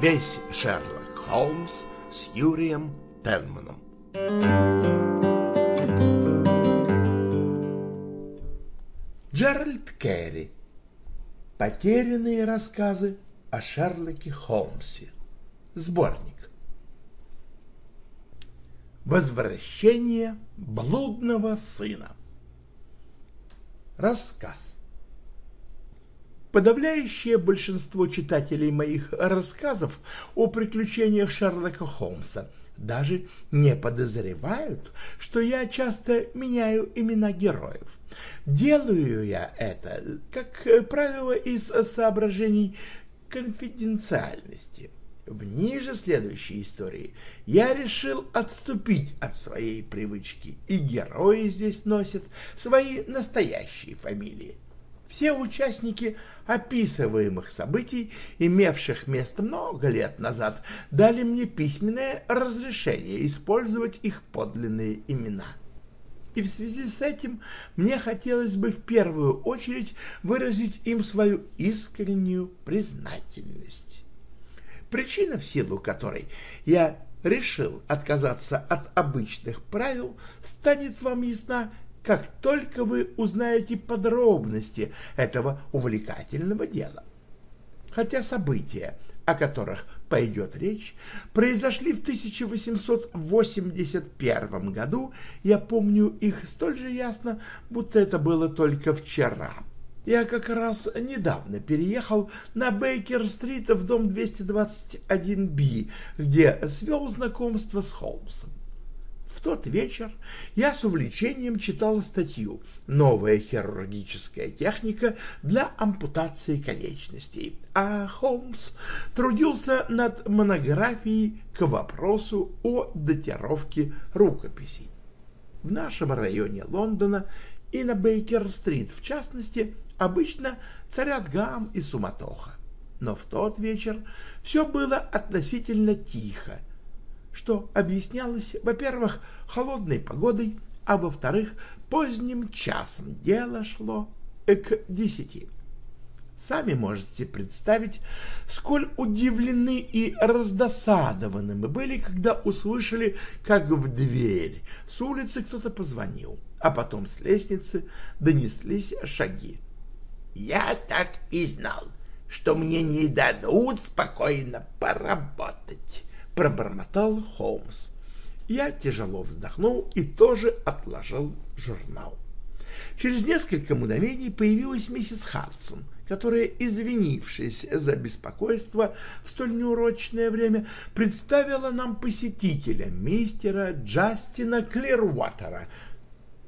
Весь Шерлок Холмс с Юрием Пенманом. Джеральд Керри. Потерянные рассказы о Шерлоке Холмсе. Сборник. Возвращение блудного сына. Рассказ. Подавляющее большинство читателей моих рассказов о приключениях Шерлока Холмса даже не подозревают, что я часто меняю имена героев. Делаю я это, как правило, из соображений конфиденциальности. В ниже следующей истории я решил отступить от своей привычки, и герои здесь носят свои настоящие фамилии. Все участники описываемых событий, имевших место много лет назад, дали мне письменное разрешение использовать их подлинные имена. И в связи с этим мне хотелось бы в первую очередь выразить им свою искреннюю признательность. Причина, в силу которой я решил отказаться от обычных правил, станет вам ясна как только вы узнаете подробности этого увлекательного дела. Хотя события, о которых пойдет речь, произошли в 1881 году, я помню их столь же ясно, будто это было только вчера. Я как раз недавно переехал на Бейкер-стрит в дом 221-Б, где свел знакомство с Холмсом. Тот вечер я с увлечением читал статью «Новая хирургическая техника для ампутации конечностей», а Холмс трудился над монографией к вопросу о датировке рукописей. В нашем районе Лондона и на Бейкер-стрит, в частности, обычно царят гам и суматоха. Но в тот вечер все было относительно тихо, что объяснялось, во-первых, холодной погодой, а во-вторых, поздним часом дело шло к десяти. Сами можете представить, сколь удивлены и раздосадованы мы были, когда услышали, как в дверь с улицы кто-то позвонил, а потом с лестницы донеслись шаги. «Я так и знал, что мне не дадут спокойно поработать», пробормотал Холмс. Я тяжело вздохнул и тоже отложил журнал. Через несколько мгновений появилась миссис Хадсон, которая, извинившись за беспокойство в столь неурочное время, представила нам посетителя, мистера Джастина Клирватера,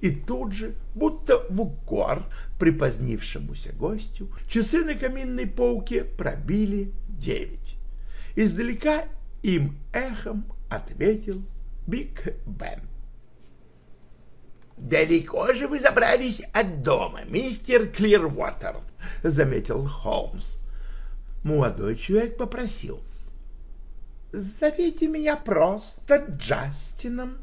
и тут же, будто в укор припозднившемуся гостю, часы на каминной полке пробили девять. Издалека им эхом ответил Биг Бен. «Далеко же вы забрались от дома, мистер Клирвотер», — заметил Холмс. Молодой человек попросил. «Зовите меня просто Джастином»,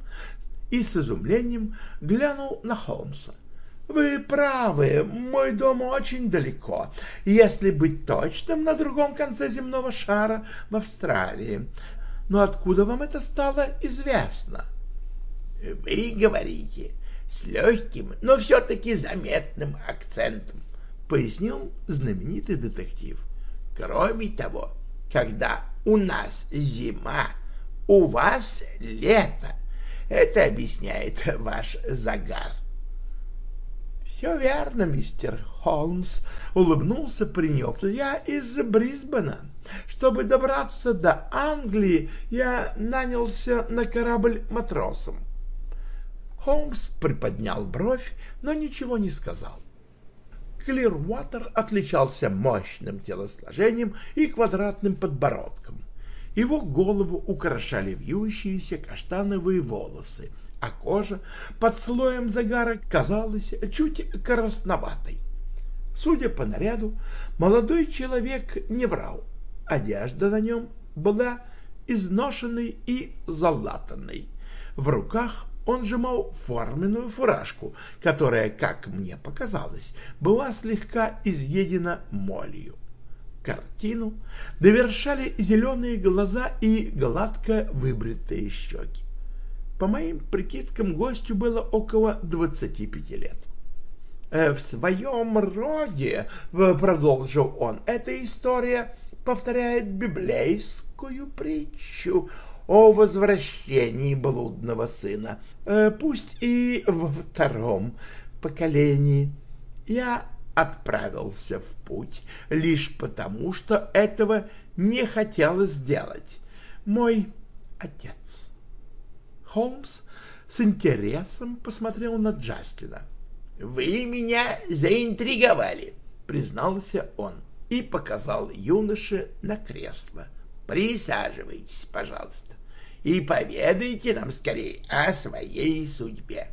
и с изумлением глянул на Холмса. «Вы правы, мой дом очень далеко, если быть точным, на другом конце земного шара в Австралии. Но откуда вам это стало известно?» «Вы говорите с легким, но все-таки заметным акцентом», — пояснил знаменитый детектив. «Кроме того, когда у нас зима, у вас лето, это объясняет ваш загар». «Все верно, мистер Холмс», — улыбнулся паренек. «Я из Брисбена. Чтобы добраться до Англии, я нанялся на корабль матросом». Холмс приподнял бровь, но ничего не сказал. Клирватер отличался мощным телосложением и квадратным подбородком. Его голову украшали вьющиеся каштановые волосы — а кожа под слоем загара казалась чуть красноватой. Судя по наряду, молодой человек не врал. Одежда на нем была изношенной и залатанной. В руках он сжимал форменную фуражку, которая, как мне показалось, была слегка изъедена молью. Картину довершали зеленые глаза и гладко выбритые щеки. По моим прикидкам, гостю было около 25 лет. «Э, «В своем роде, — продолжил он, — эта история повторяет библейскую притчу о возвращении блудного сына, э, пусть и во втором поколении. Я отправился в путь лишь потому, что этого не хотел сделать мой отец. Холмс с интересом посмотрел на Джастина. «Вы меня заинтриговали», — признался он и показал юноше на кресло. «Присаживайтесь, пожалуйста, и поведайте нам скорее о своей судьбе».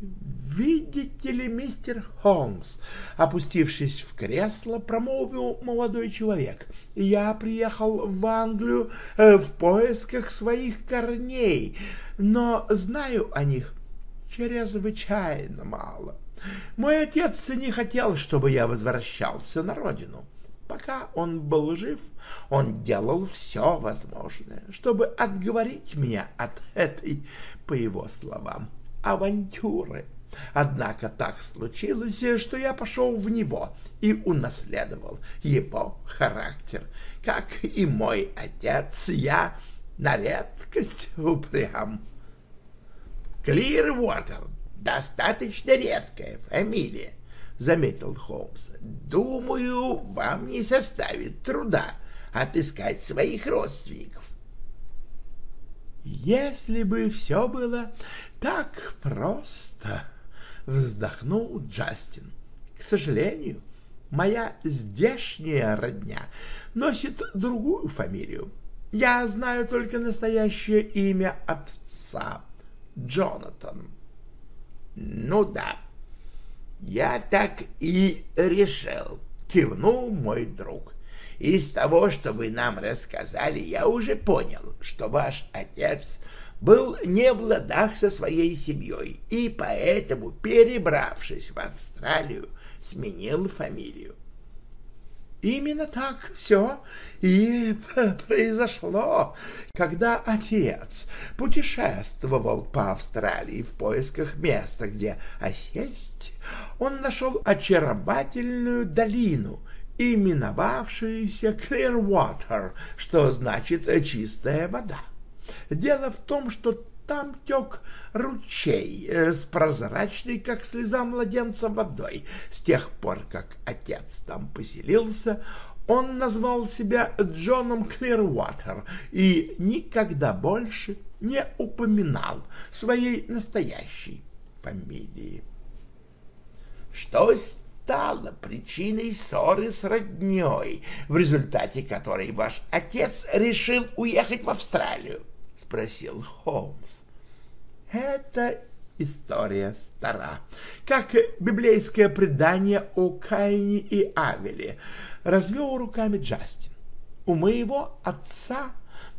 «Видите ли, мистер Холмс?» Опустившись в кресло, промолвил молодой человек. «Я приехал в Англию э, в поисках своих корней, но знаю о них чрезвычайно мало. Мой отец не хотел, чтобы я возвращался на родину. Пока он был жив, он делал все возможное, чтобы отговорить меня от этой, по его словам, авантюры. Однако так случилось, что я пошел в него и унаследовал его характер. Как и мой отец, я на редкость упрям. Клирвотер — достаточно редкая фамилия, — заметил Холмс. — Думаю, вам не составит труда отыскать своих родственников. Если бы все было так просто, вздохнул Джастин. К сожалению, моя здешняя родня носит другую фамилию. Я знаю только настоящее имя отца — Джонатан. Ну да, я так и решил, кивнул мой друг. Из того, что вы нам рассказали, я уже понял, что ваш отец был не в ладах со своей семьей и поэтому, перебравшись в Австралию, сменил фамилию. Именно так все и произошло, когда отец путешествовал по Австралии в поисках места, где осесть. Он нашел очаровательную долину, именовавшуюся Clearwater, что значит «чистая вода». Дело в том, что там тек ручей э, с прозрачной, как слеза младенца, водой. С тех пор, как отец там поселился, он назвал себя Джоном Клирватер и никогда больше не упоминал своей настоящей фамилии. Что стало причиной ссоры с родней, в результате которой ваш отец решил уехать в Австралию? — спросил Холмс. «Это история стара, как библейское предание о Каине и Авеле», — развел руками Джастин. «У моего отца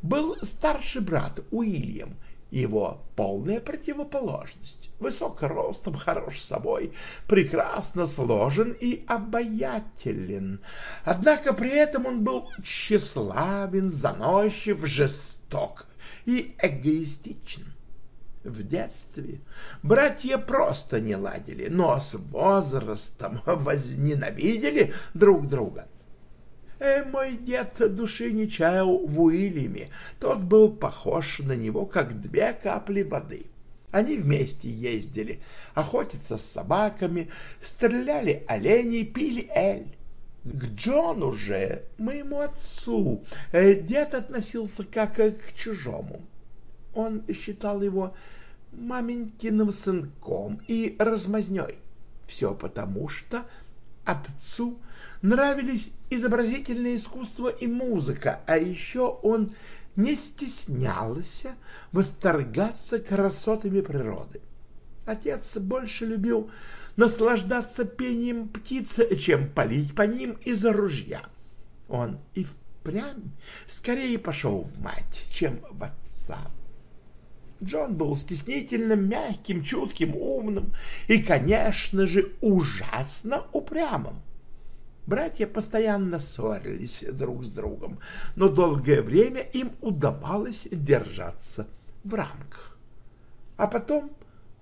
был старший брат Уильям, его полная противоположность. Высок ростом, хорош собой, прекрасно сложен и обаятелен. Однако при этом он был тщеславен, заносчив, жесток и эгоистичен. В детстве братья просто не ладили, но с возрастом возненавидели друг друга. Э, мой дед души не чаял в Уильяме, тот был похож на него, как две капли воды. Они вместе ездили охотиться с собаками, стреляли оленей, пили эль. К Джону же, моему отцу, э, дед относился как к чужому. Он считал его маменькиным сынком и размазней. Все потому, что отцу нравились изобразительное искусство и музыка, а еще он не стеснялся восторгаться красотами природы. Отец больше любил наслаждаться пением птиц, чем палить по ним из ружья. Он и впрямь скорее пошел в мать, чем в отца. Джон был стеснительным, мягким, чутким, умным и, конечно же, ужасно упрямым. Братья постоянно ссорились друг с другом, но долгое время им удавалось держаться в рамках. А потом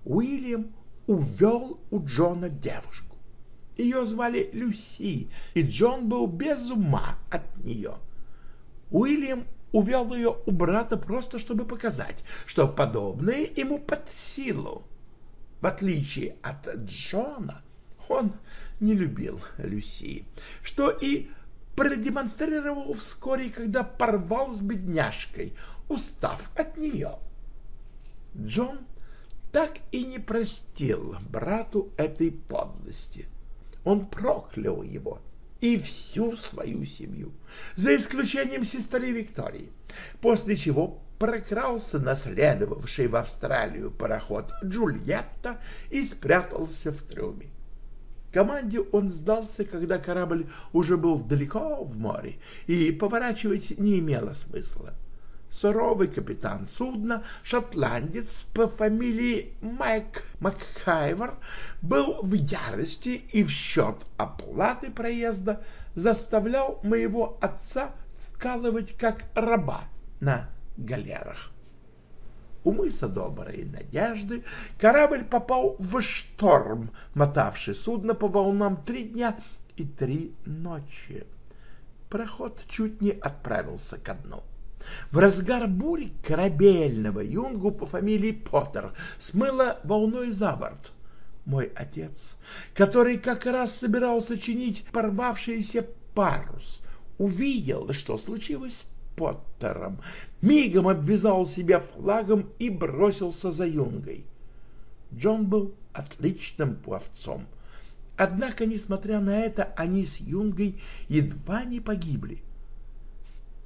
Уильям увел у Джона девушку. Ее звали Люси, и Джон был без ума от нее. Уильям увел ее у брата просто, чтобы показать, что подобное ему под силу. В отличие от Джона, он не любил Люси, что и продемонстрировал вскоре, когда порвал с бедняжкой, устав от нее. Джон так и не простил брату этой подлости. Он проклял его и всю свою семью, за исключением сестры Виктории, после чего прокрался наследовавший в Австралию пароход Джульетта и спрятался в трюме. Команде он сдался, когда корабль уже был далеко в море, и поворачивать не имело смысла. Суровый капитан судна, шотландец по фамилии Майк Макхайвер, был в ярости и в счет оплаты проезда заставлял моего отца вкалывать как раба на галерах. У мыса Доброй Надежды корабль попал в шторм, мотавший судно по волнам три дня и три ночи. Проход чуть не отправился ко дну. В разгар бури корабельного юнгу по фамилии Поттер смыло волной за борт. Мой отец, который как раз собирался чинить порвавшийся парус, увидел, что случилось Поттером, мигом обвязал себя флагом и бросился за юнгой. Джон был отличным пловцом. Однако, несмотря на это, они с юнгой едва не погибли.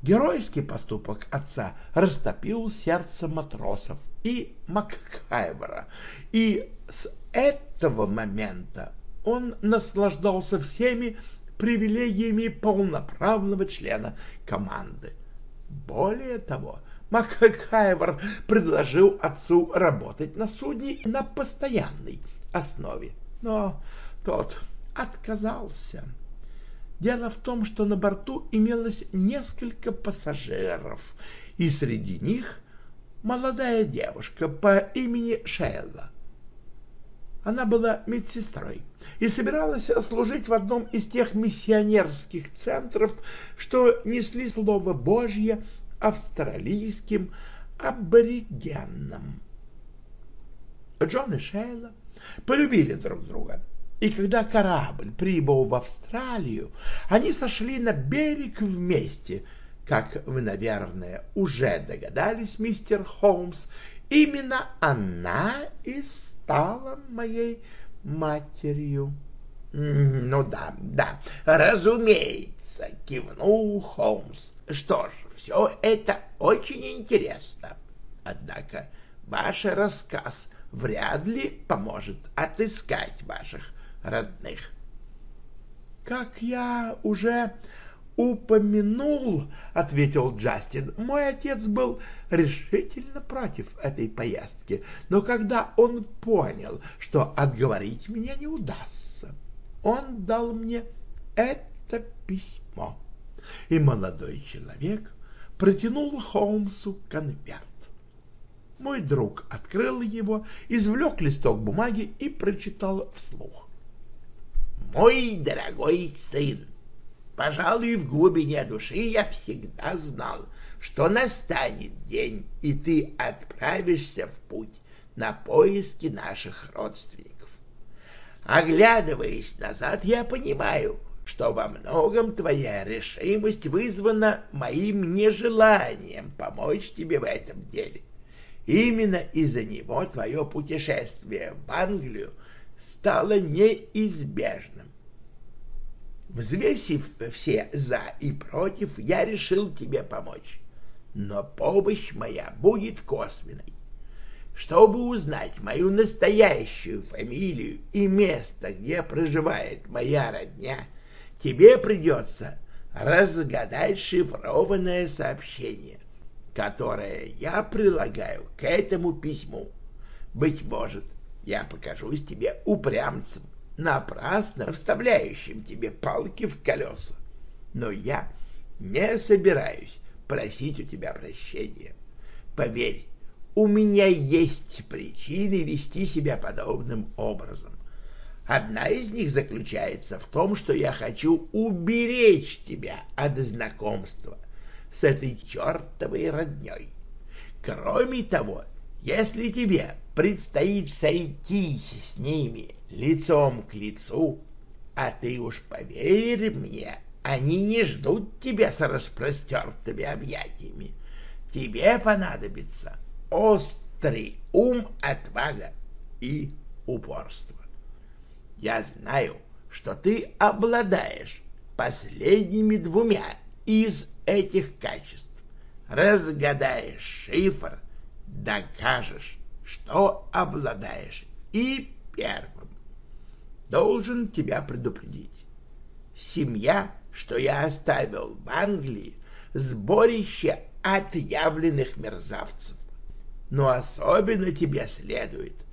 Геройский поступок отца растопил сердце матросов и Макхайвера, и с этого момента он наслаждался всеми привилегиями полноправного члена команды. Более того, Макхайвер предложил отцу работать на судне на постоянной основе, но тот отказался. Дело в том, что на борту имелось несколько пассажиров, и среди них молодая девушка по имени Шейла. Она была медсестрой и собиралась служить в одном из тех миссионерских центров, что несли Слово Божье австралийским аборигенам. Джон и Шейла полюбили друг друга и когда корабль прибыл в Австралию, они сошли на берег вместе. Как вы, наверное, уже догадались, мистер Холмс, именно она и стала моей матерью. — Ну да, да, разумеется, — кивнул Холмс. — Что ж, все это очень интересно. Однако ваш рассказ вряд ли поможет отыскать ваших родных. «Как я уже упомянул, — ответил Джастин, — мой отец был решительно против этой поездки, но когда он понял, что отговорить меня не удастся, он дал мне это письмо, и молодой человек протянул Холмсу конверт. Мой друг открыл его, извлек листок бумаги и прочитал вслух. Мой дорогой сын, пожалуй, в глубине души я всегда знал, что настанет день, и ты отправишься в путь на поиски наших родственников. Оглядываясь назад, я понимаю, что во многом твоя решимость вызвана моим нежеланием помочь тебе в этом деле. Именно из-за него твое путешествие в Англию стало неизбежным. Взвесив все «за» и «против», я решил тебе помочь. Но помощь моя будет косвенной. Чтобы узнать мою настоящую фамилию и место, где проживает моя родня, тебе придется разгадать шифрованное сообщение, которое я прилагаю к этому письму. Быть может, я покажусь тебе упрямцем, напрасно вставляющим тебе палки в колеса. Но я не собираюсь просить у тебя прощения. Поверь, у меня есть причины вести себя подобным образом. Одна из них заключается в том, что я хочу уберечь тебя от знакомства с этой чертовой родней. Кроме того, если тебе предстоит сойтись с ними лицом к лицу, а ты уж поверь мне, они не ждут тебя с распростертыми объятиями. Тебе понадобится острый ум, отвага и упорство. Я знаю, что ты обладаешь последними двумя из этих качеств. Разгадаешь шифр, докажешь, что обладаешь и первым. Должен тебя предупредить. Семья, что я оставил в Англии, сборище отъявленных мерзавцев. Но особенно тебе следует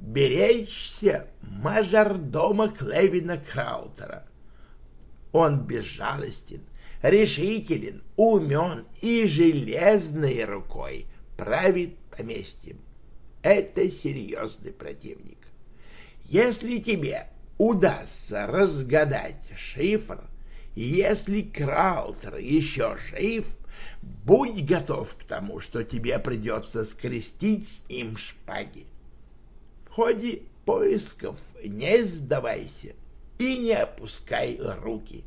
беречься мажордома Клевина Краутера. Он безжалостен, решителен, умен и железной рукой правит поместьем. Это серьезный противник. Если тебе удастся разгадать шифр, если Краутер еще жив, будь готов к тому, что тебе придется скрестить с ним шпаги ходе поисков не сдавайся и не опускай руки.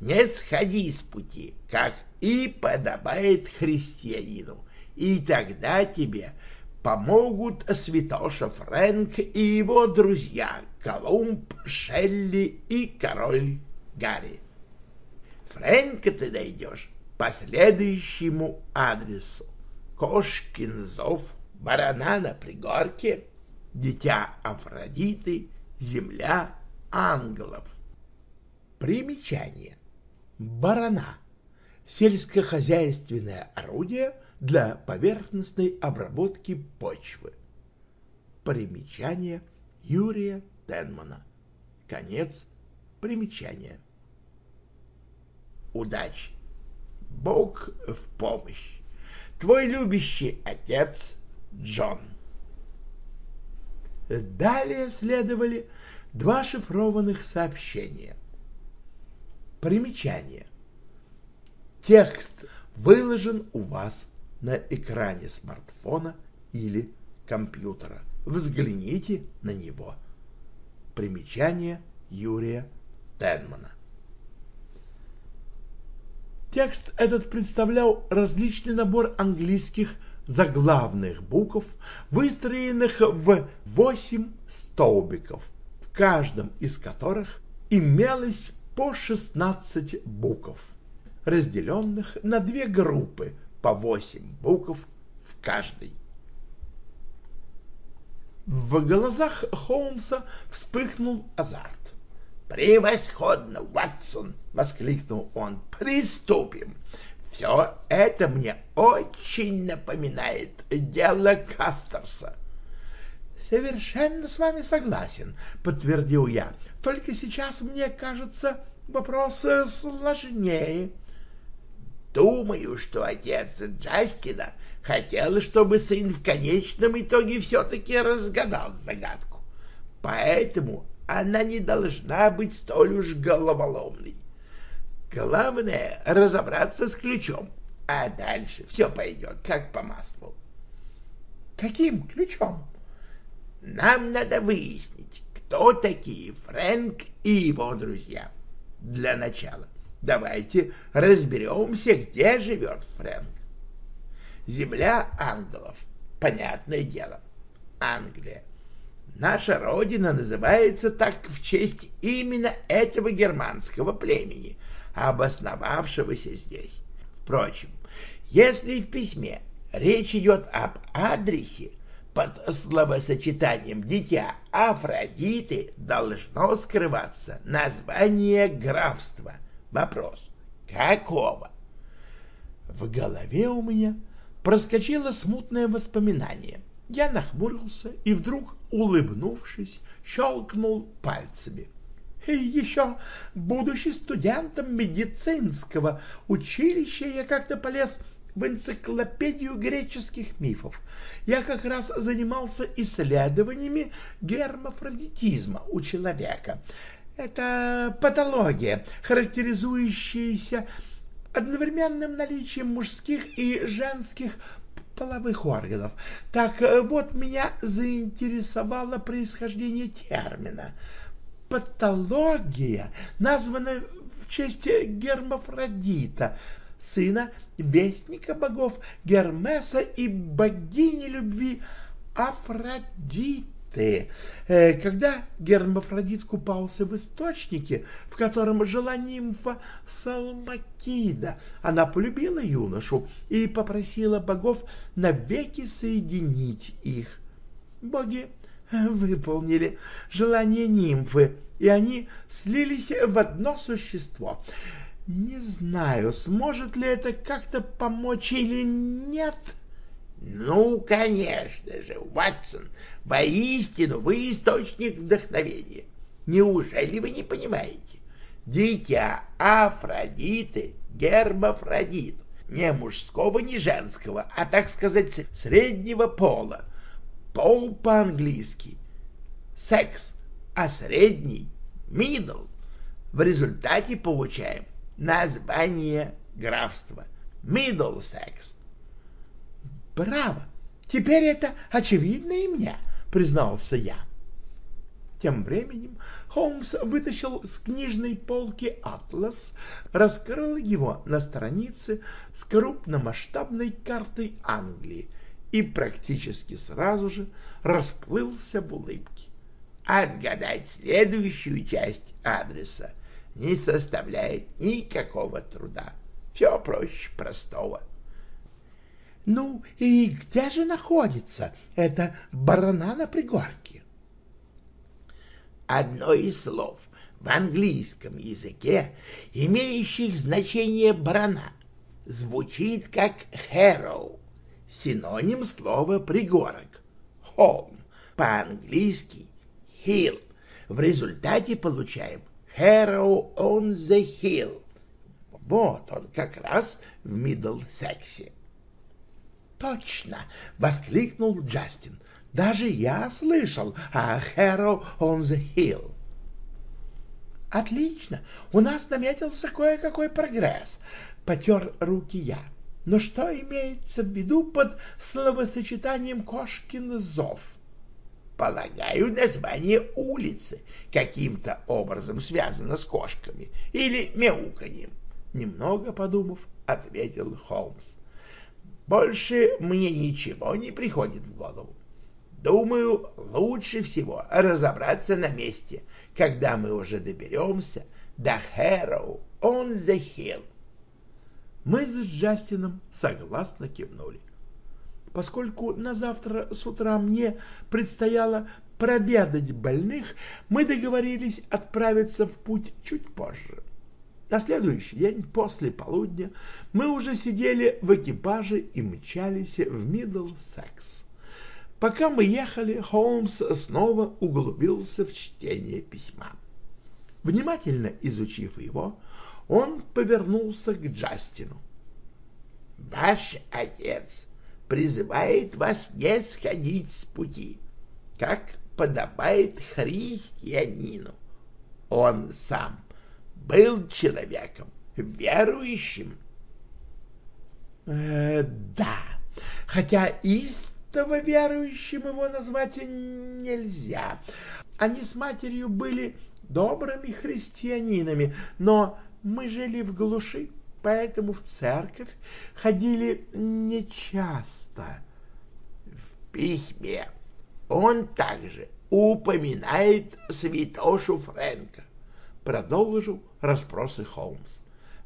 Не сходи с пути, как и подобает христианину, и тогда тебе помогут святоша Фрэнк и его друзья Колумб, Шелли и король Гарри. Фрэнка ты найдешь по следующему адресу. Кошкин зов, барана на пригорке, дитя Афродиты, земля ангелов. Примечание. Барана. Сельскохозяйственное орудие для поверхностной обработки почвы. Примечание Юрия Тенмана. Конец примечания. Удачи! Бог в помощь! Твой любящий отец Джон. Далее следовали два шифрованных сообщения. Примечание. Текст выложен у вас на экране смартфона или компьютера. Взгляните на него. Примечание Юрия Тенмана. Текст этот представлял различный набор английских заглавных букв, выстроенных в восемь столбиков, в каждом из которых имелось по 16 букв, разделенных на две группы по 8 букв в каждой. В глазах Холмса вспыхнул азарт. «Превосходно, Ватсон!» — воскликнул он. «Приступим! Все это мне очень напоминает дело Кастерса. «Совершенно с вами согласен», — подтвердил я. «Только сейчас, мне кажется, вопрос сложнее». «Думаю, что отец Джастина хотел, чтобы сын в конечном итоге все-таки разгадал загадку. Поэтому она не должна быть столь уж головоломной. Главное — разобраться с ключом, а дальше все пойдет как по маслу. Каким ключом? Нам надо выяснить, кто такие Фрэнк и его друзья. Для начала давайте разберемся, где живет Фрэнк. Земля ангелов, понятное дело, Англия. Наша родина называется так в честь именно этого германского племени — обосновавшегося здесь. Впрочем, если в письме речь идет об адресе, под словосочетанием «дитя Афродиты» должно скрываться название графства. Вопрос – какого? В голове у меня проскочило смутное воспоминание. Я нахмурился и вдруг, улыбнувшись, щелкнул пальцами. И еще, будучи студентом медицинского училища, я как-то полез в энциклопедию греческих мифов. Я как раз занимался исследованиями гермафродитизма у человека. Это патология, характеризующаяся одновременным наличием мужских и женских половых органов. Так вот, меня заинтересовало происхождение термина. Патология названа в честь Гермафродита, сына вестника богов Гермеса и богини любви Афродиты. Э, когда Гермафродит купался в источнике, в котором жила нимфа Салмакида, она полюбила юношу и попросила богов навеки соединить их. Боги выполнили желание нимфы, и они слились в одно существо — не знаю, сможет ли это как-то помочь или нет. Ну, конечно же, Ватсон, воистину вы источник вдохновения. Неужели вы не понимаете? Дитя Афродиты, гермафродит, не мужского, не женского, а, так сказать, среднего пола. Пол по-английски. Секс, а средний — middle. В результате получаем название графства Миддлсекс. Браво! Теперь это очевидно и мне, признался я. Тем временем Холмс вытащил с книжной полки атлас, раскрыл его на странице с крупномасштабной картой Англии и практически сразу же расплылся в улыбке. Отгадать следующую часть адреса не составляет никакого труда. Все проще простого. Ну и где же находится эта барана на пригорке? Одно из слов в английском языке, имеющих значение барана, звучит как «harrow», синоним слова «пригорок», «холм», по-английски «hill». В результате получаем Harrow on the Hill. Вот он как раз в Миддлсексе. «Точно!» — воскликнул Джастин. «Даже я слышал о Harrow on the Hill». «Отлично! У нас наметился кое-какой прогресс», — потер руки я. «Но что имеется в виду под словосочетанием «кошкин зов»?» Полагаю, название улицы каким-то образом связано с кошками или мяуканьем. Немного подумав, ответил Холмс. Больше мне ничего не приходит в голову. Думаю, лучше всего разобраться на месте, когда мы уже доберемся до Harrow on the Hill. Мы с Джастином согласно кивнули поскольку на завтра с утра мне предстояло проведать больных, мы договорились отправиться в путь чуть позже. На следующий день после полудня мы уже сидели в экипаже и мчались в Миддлсекс. Пока мы ехали, Холмс снова углубился в чтение письма. Внимательно изучив его, он повернулся к Джастину. «Ваш отец призывает вас не сходить с пути, как подобает христианину. Он сам был человеком верующим. Э, да, хотя истово верующим его назвать нельзя. Они с матерью были добрыми христианинами, но мы жили в глуши поэтому в церковь ходили нечасто. В письме он также упоминает святошу Фрэнка, продолжил расспросы Холмс.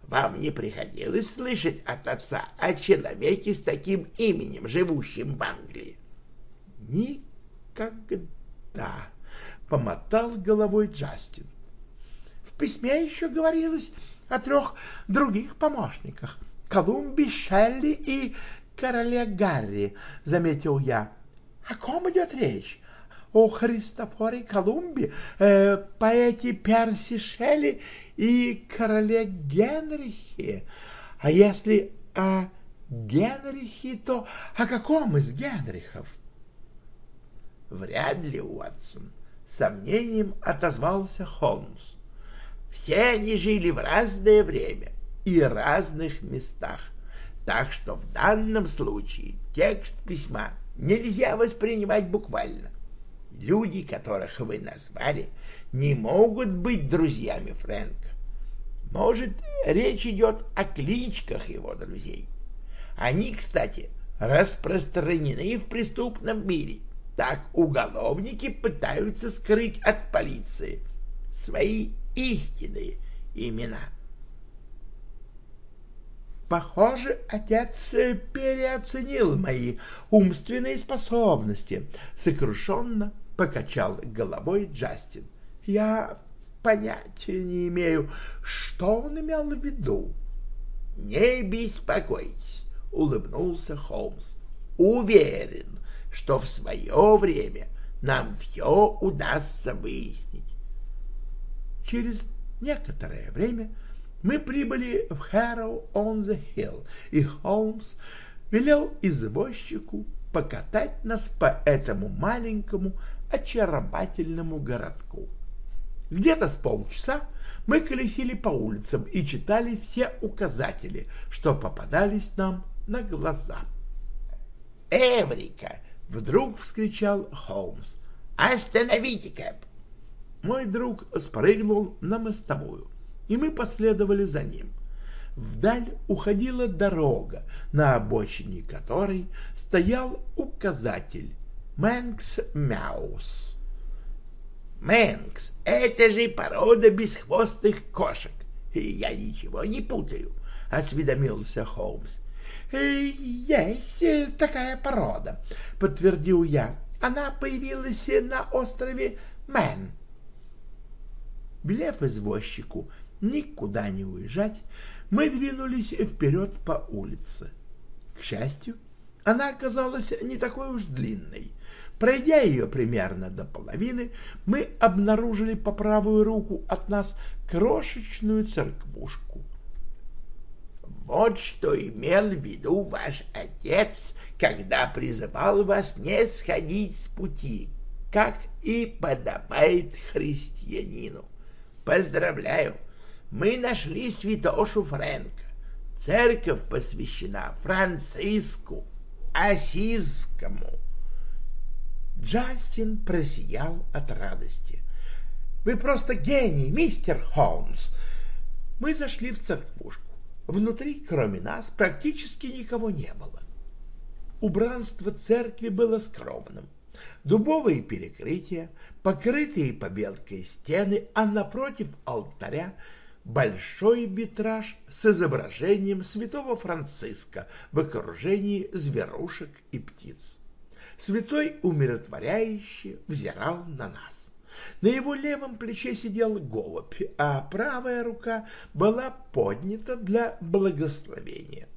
Вам не приходилось слышать от отца о человеке с таким именем, живущем в Англии? Никогда, помотал головой Джастин. В письме еще говорилось о трех других помощниках — Колумби, Шелли и короле Гарри, — заметил я. — О ком идет речь? О Христофоре Колумбе, э, поэте Перси Шелли и короле Генрихе. А если о Генрихе, то о каком из Генрихов? Вряд ли, Уотсон, сомнением отозвался Холмс. Все они жили в разное время и разных местах, так что в данном случае текст письма нельзя воспринимать буквально. Люди, которых вы назвали, не могут быть друзьями Фрэнка. Может, речь идет о кличках его друзей. Они, кстати, распространены в преступном мире. Так уголовники пытаются скрыть от полиции свои истинные имена. Похоже, отец переоценил мои умственные способности, сокрушенно покачал головой Джастин. Я понятия не имею, что он имел в виду. Не беспокойтесь, улыбнулся Холмс. Уверен, что в свое время нам все удастся выяснить. Через некоторое время мы прибыли в Harrow-on-the-Hill, и Холмс велел извозчику покатать нас по этому маленькому очаровательному городку. Где-то с полчаса мы колесили по улицам и читали все указатели, что попадались нам на глаза. «Эврика!» — вдруг вскричал Холмс. «Остановите, Кэп!» Мой друг спрыгнул на мостовую, и мы последовали за ним. Вдаль уходила дорога, на обочине которой стоял указатель «Мэнкс Мяус». «Мэнкс — это же порода бесхвостых кошек, я ничего не путаю», — осведомился Холмс. «Есть такая порода», — подтвердил я. «Она появилась на острове Мэн». Велев извозчику никуда не уезжать, мы двинулись вперед по улице. К счастью, она оказалась не такой уж длинной. Пройдя ее примерно до половины, мы обнаружили по правую руку от нас крошечную церквушку. Вот что имел в виду ваш отец, когда призывал вас не сходить с пути, как и подобает христианину. Поздравляю, мы нашли святошу Фрэнка. Церковь посвящена Франциску Осискому. Джастин просиял от радости. «Вы просто гений, мистер Холмс!» Мы зашли в церквушку. Внутри, кроме нас, практически никого не было. Убранство церкви было скромным. Дубовые перекрытия, покрытые побелкой стены, а напротив алтаря большой витраж с изображением святого Франциска в окружении зверушек и птиц. Святой умиротворяюще взирал на нас. На его левом плече сидел голубь, а правая рука была поднята для благословения.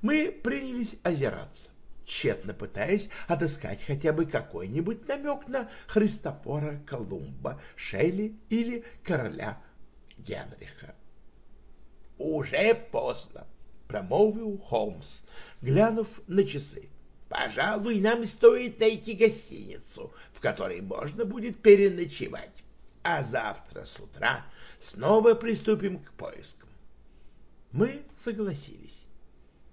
Мы принялись озираться, тщетно пытаясь отыскать хотя бы какой-нибудь намек на Христофора Колумба, Шелли или короля Генриха. «Уже поздно», — промолвил Холмс, глянув на часы. Пожалуй, нам стоит найти гостиницу, в которой можно будет переночевать, а завтра с утра снова приступим к поискам. Мы согласились.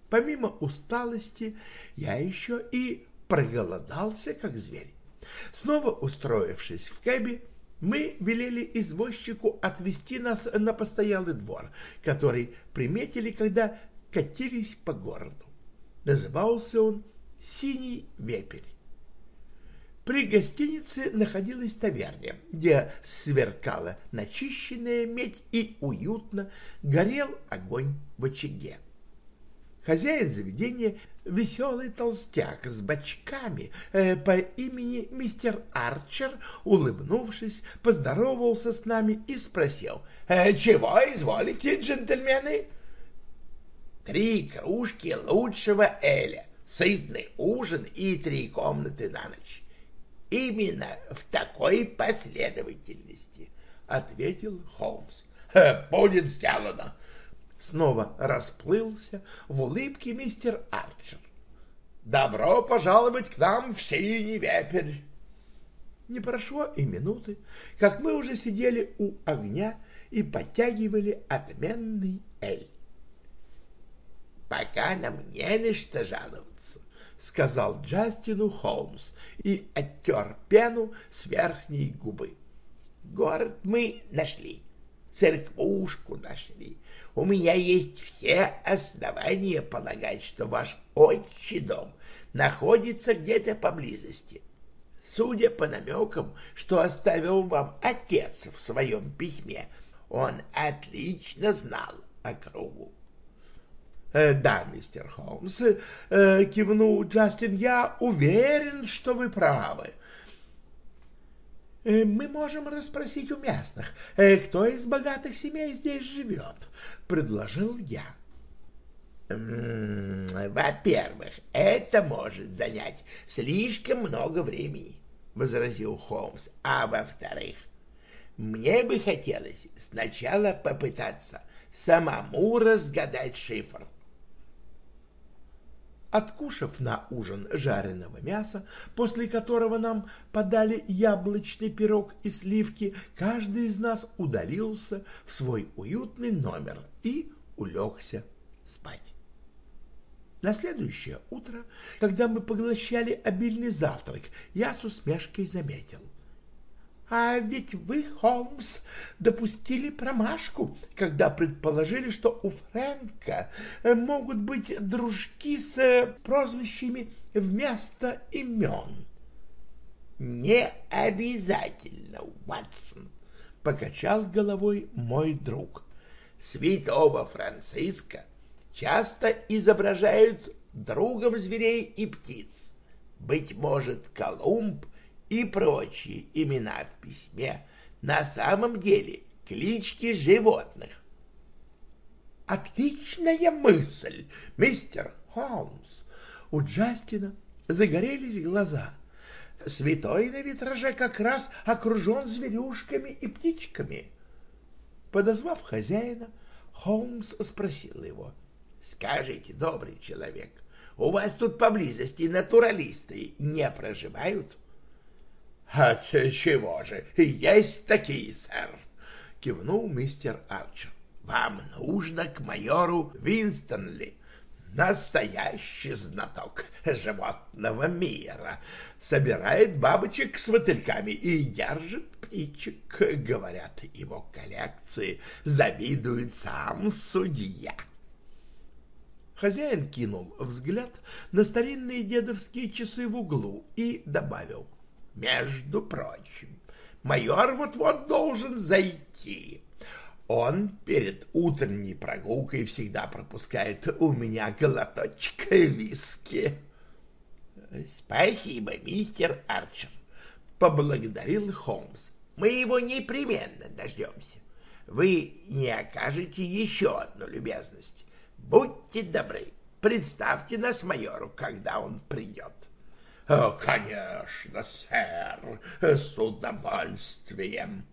Помимо усталости, я еще и проголодался, как зверь. Снова устроившись в кэбе, мы велели извозчику отвезти нас на постоялый двор, который приметили, когда катились по городу. Назывался он «Синий вепрь». При гостинице находилась таверня, где сверкала начищенная медь и уютно горел огонь в очаге. Хозяин заведения, веселый толстяк с бочками э, по имени мистер Арчер, улыбнувшись, поздоровался с нами и спросил, э, «Чего изволите, джентльмены?» «Три кружки лучшего Эля», сытный ужин и три комнаты на ночь. Именно в такой последовательности, — ответил Холмс. — Будет сделано. Снова расплылся в улыбке мистер Арчер. Добро пожаловать к нам в синий. Не прошло и минуты, как мы уже сидели у огня и подтягивали отменный эль. «Пока нам не на что жаловаться», — сказал Джастину Холмс и оттер пену с верхней губы. «Город мы нашли, церквушку нашли. У меня есть все основания полагать, что ваш отчий дом находится где-то поблизости. Судя по намекам, что оставил вам отец в своем письме, он отлично знал округу. Э, «Да, мистер Холмс», э, — кивнул Джастин, — «я уверен, что вы правы». Э, «Мы можем расспросить у местных, кто из богатых семей здесь живет», — предложил я. «Во-первых, это может занять слишком много времени», — возразил Холмс. «А во-вторых, мне бы хотелось сначала попытаться самому разгадать шифр. Откушав на ужин жареного мяса, после которого нам подали яблочный пирог и сливки, каждый из нас удалился в свой уютный номер и улегся спать. На следующее утро, когда мы поглощали обильный завтрак, я с усмешкой заметил. А ведь вы, Холмс, допустили промашку, когда предположили, что у Фрэнка э, могут быть дружки с э, прозвищами вместо имен. Не обязательно, Ватсон, покачал головой мой друг. Святого Франциска часто изображают другом зверей и птиц. Быть может, Колумб и прочие имена в письме на самом деле клички животных. Отличная мысль, мистер Холмс. У Джастина загорелись глаза. Святой на витраже как раз окружен зверюшками и птичками. Подозвав хозяина, Холмс спросил его. — Скажите, добрый человек, у вас тут поблизости натуралисты не проживают? — А чего же, есть такие, сэр, — кивнул мистер Арчер. — Вам нужно к майору Винстонли, настоящий знаток животного мира, собирает бабочек с мотыльками и держит птичек, говорят, его коллекции. Завидует сам судья. Хозяин кинул взгляд на старинные дедовские часы в углу и добавил — между прочим, майор вот-вот должен зайти. Он перед утренней прогулкой всегда пропускает у меня глоточек виски. Спасибо, мистер Арчер, поблагодарил Холмс. Мы его непременно дождемся. Вы не окажете еще одну любезность. Будьте добры, представьте нас майору, когда он придет. «Конечно, сэр, с удовольствием».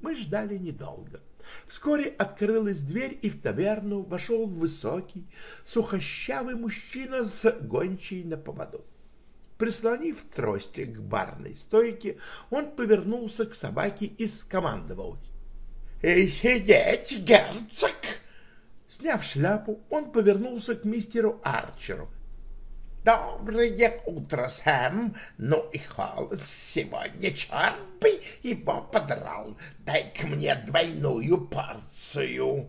Мы ждали недолго. Вскоре открылась дверь, и в таверну вошел высокий, сухощавый мужчина с гончей на поводу. Прислонив трости к барной стойке, он повернулся к собаке и скомандовал. «Сидеть, герцог!» Сняв шляпу, он повернулся к мистеру Арчеру Доброе утро, Сэм. Ну и холод сегодня, черт бы его подрал. Дай-ка мне двойную порцию.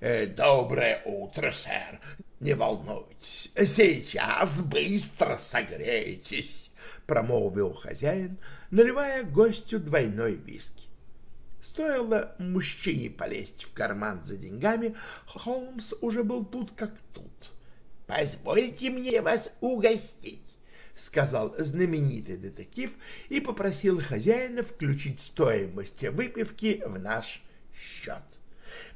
Э, доброе утро, сэр. Не волнуйтесь, сейчас быстро согреетесь, промолвил хозяин, наливая гостю двойной виски. Стоило мужчине полезть в карман за деньгами, Холмс уже был тут как тут. «Позвольте мне вас угостить», — сказал знаменитый детектив и попросил хозяина включить стоимость выпивки в наш счет.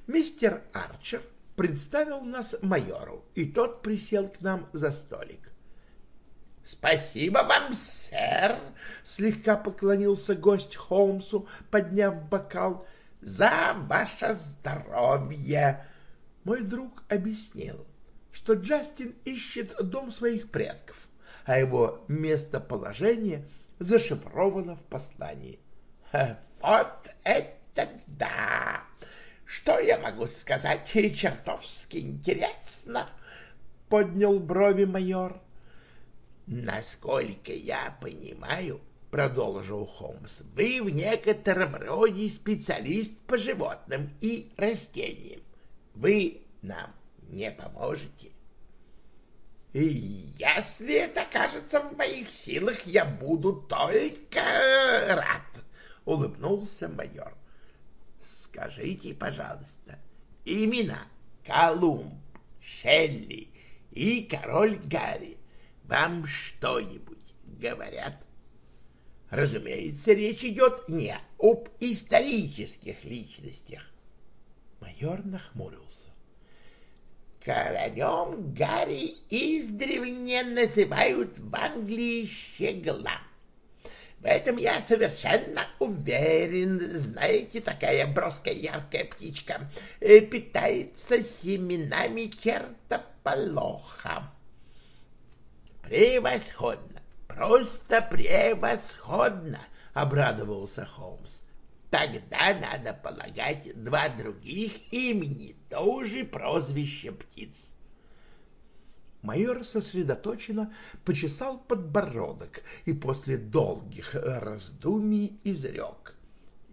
Мистер Арчер представил нас майору, и тот присел к нам за столик. «Спасибо вам, сэр!» — слегка поклонился гость Холмсу, подняв бокал. «За ваше здоровье!» Мой друг объяснил, что Джастин ищет дом своих предков, а его местоположение зашифровано в послании. «Вот это да! Что я могу сказать? Чертовски интересно!» — поднял брови майор. «Насколько я понимаю, — продолжил Холмс, — вы в некотором роде специалист по животным и растениям. Вы нам не поможете?» И если это окажется в моих силах, я буду только рад, — улыбнулся майор. Скажите, пожалуйста, имена Колумб, Шелли и король Гарри вам что-нибудь говорят? Разумеется, речь идет не об исторических личностях. Майор нахмурился. Королем Гарри издревле называют в Англии щегла. В этом я совершенно уверен. Знаете, такая броская яркая птичка э, питается семенами чертополоха. Превосходно, просто превосходно, обрадовался Холмс. Тогда, надо полагать, два других имени тоже прозвище птиц. Майор сосредоточенно почесал подбородок и после долгих раздумий изрек.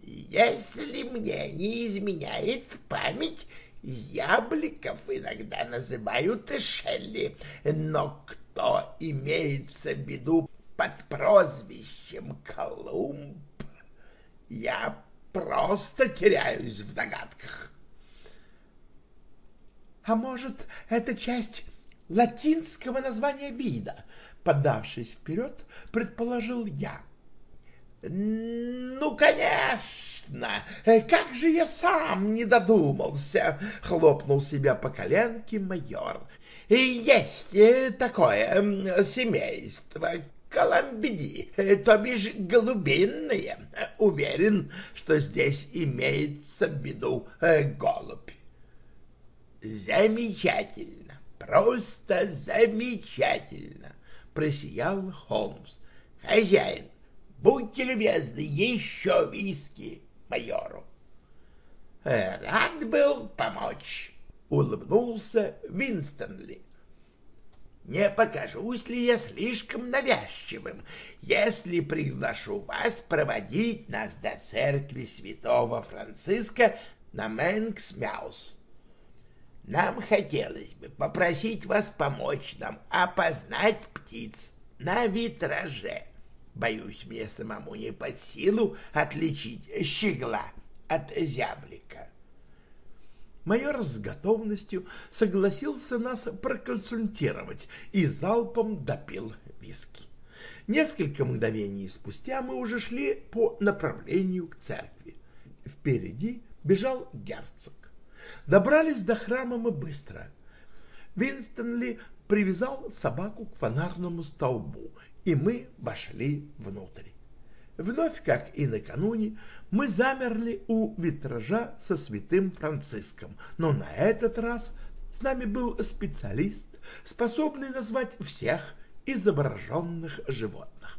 «Если мне не изменяет память, ябликов иногда называют Шелли, но кто имеется в виду под прозвищем Колумб, я просто теряюсь в догадках». «А может, это часть латинского названия вида, подавшись вперед, предположил я. «Ну, конечно! Как же я сам не додумался!» — хлопнул себя по коленке майор. «Есть такое семейство, Коломбиди, то бишь голубиные. Уверен, что здесь имеется в виду голубь. Замечательно. Просто замечательно, просиял Холмс. Хозяин, будьте любезны, еще виски майору. Рад был помочь, улыбнулся Винстонли. Не покажусь ли я слишком навязчивым, если приглашу вас проводить нас до церкви святого Франциска на Мэнксмяус? Нам хотелось бы попросить вас помочь нам опознать птиц на витраже. Боюсь, мне самому не под силу отличить щегла от зяблика. Майор с готовностью согласился нас проконсультировать и залпом допил виски. Несколько мгновений спустя мы уже шли по направлению к церкви. Впереди бежал герцог. Добрались до храма мы быстро. Винстонли привязал собаку к фонарному столбу, и мы вошли внутрь. Вновь, как и накануне, мы замерли у витража со святым Франциском, но на этот раз с нами был специалист, способный назвать всех изображенных животных.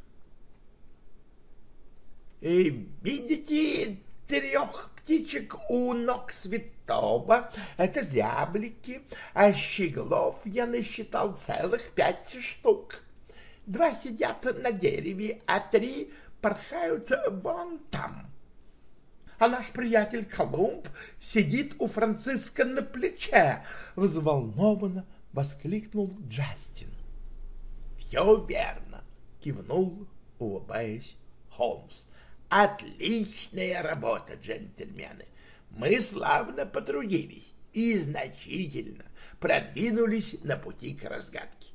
«И видите трех птичек у ног святого — это зяблики, а щеглов я насчитал целых пять штук. Два сидят на дереве, а три порхают вон там. А наш приятель Колумб сидит у Франциска на плече, — взволнованно воскликнул Джастин. — Все верно, — кивнул, улыбаясь Холмс. Отличная работа, джентльмены. Мы славно потрудились и значительно продвинулись на пути к разгадке.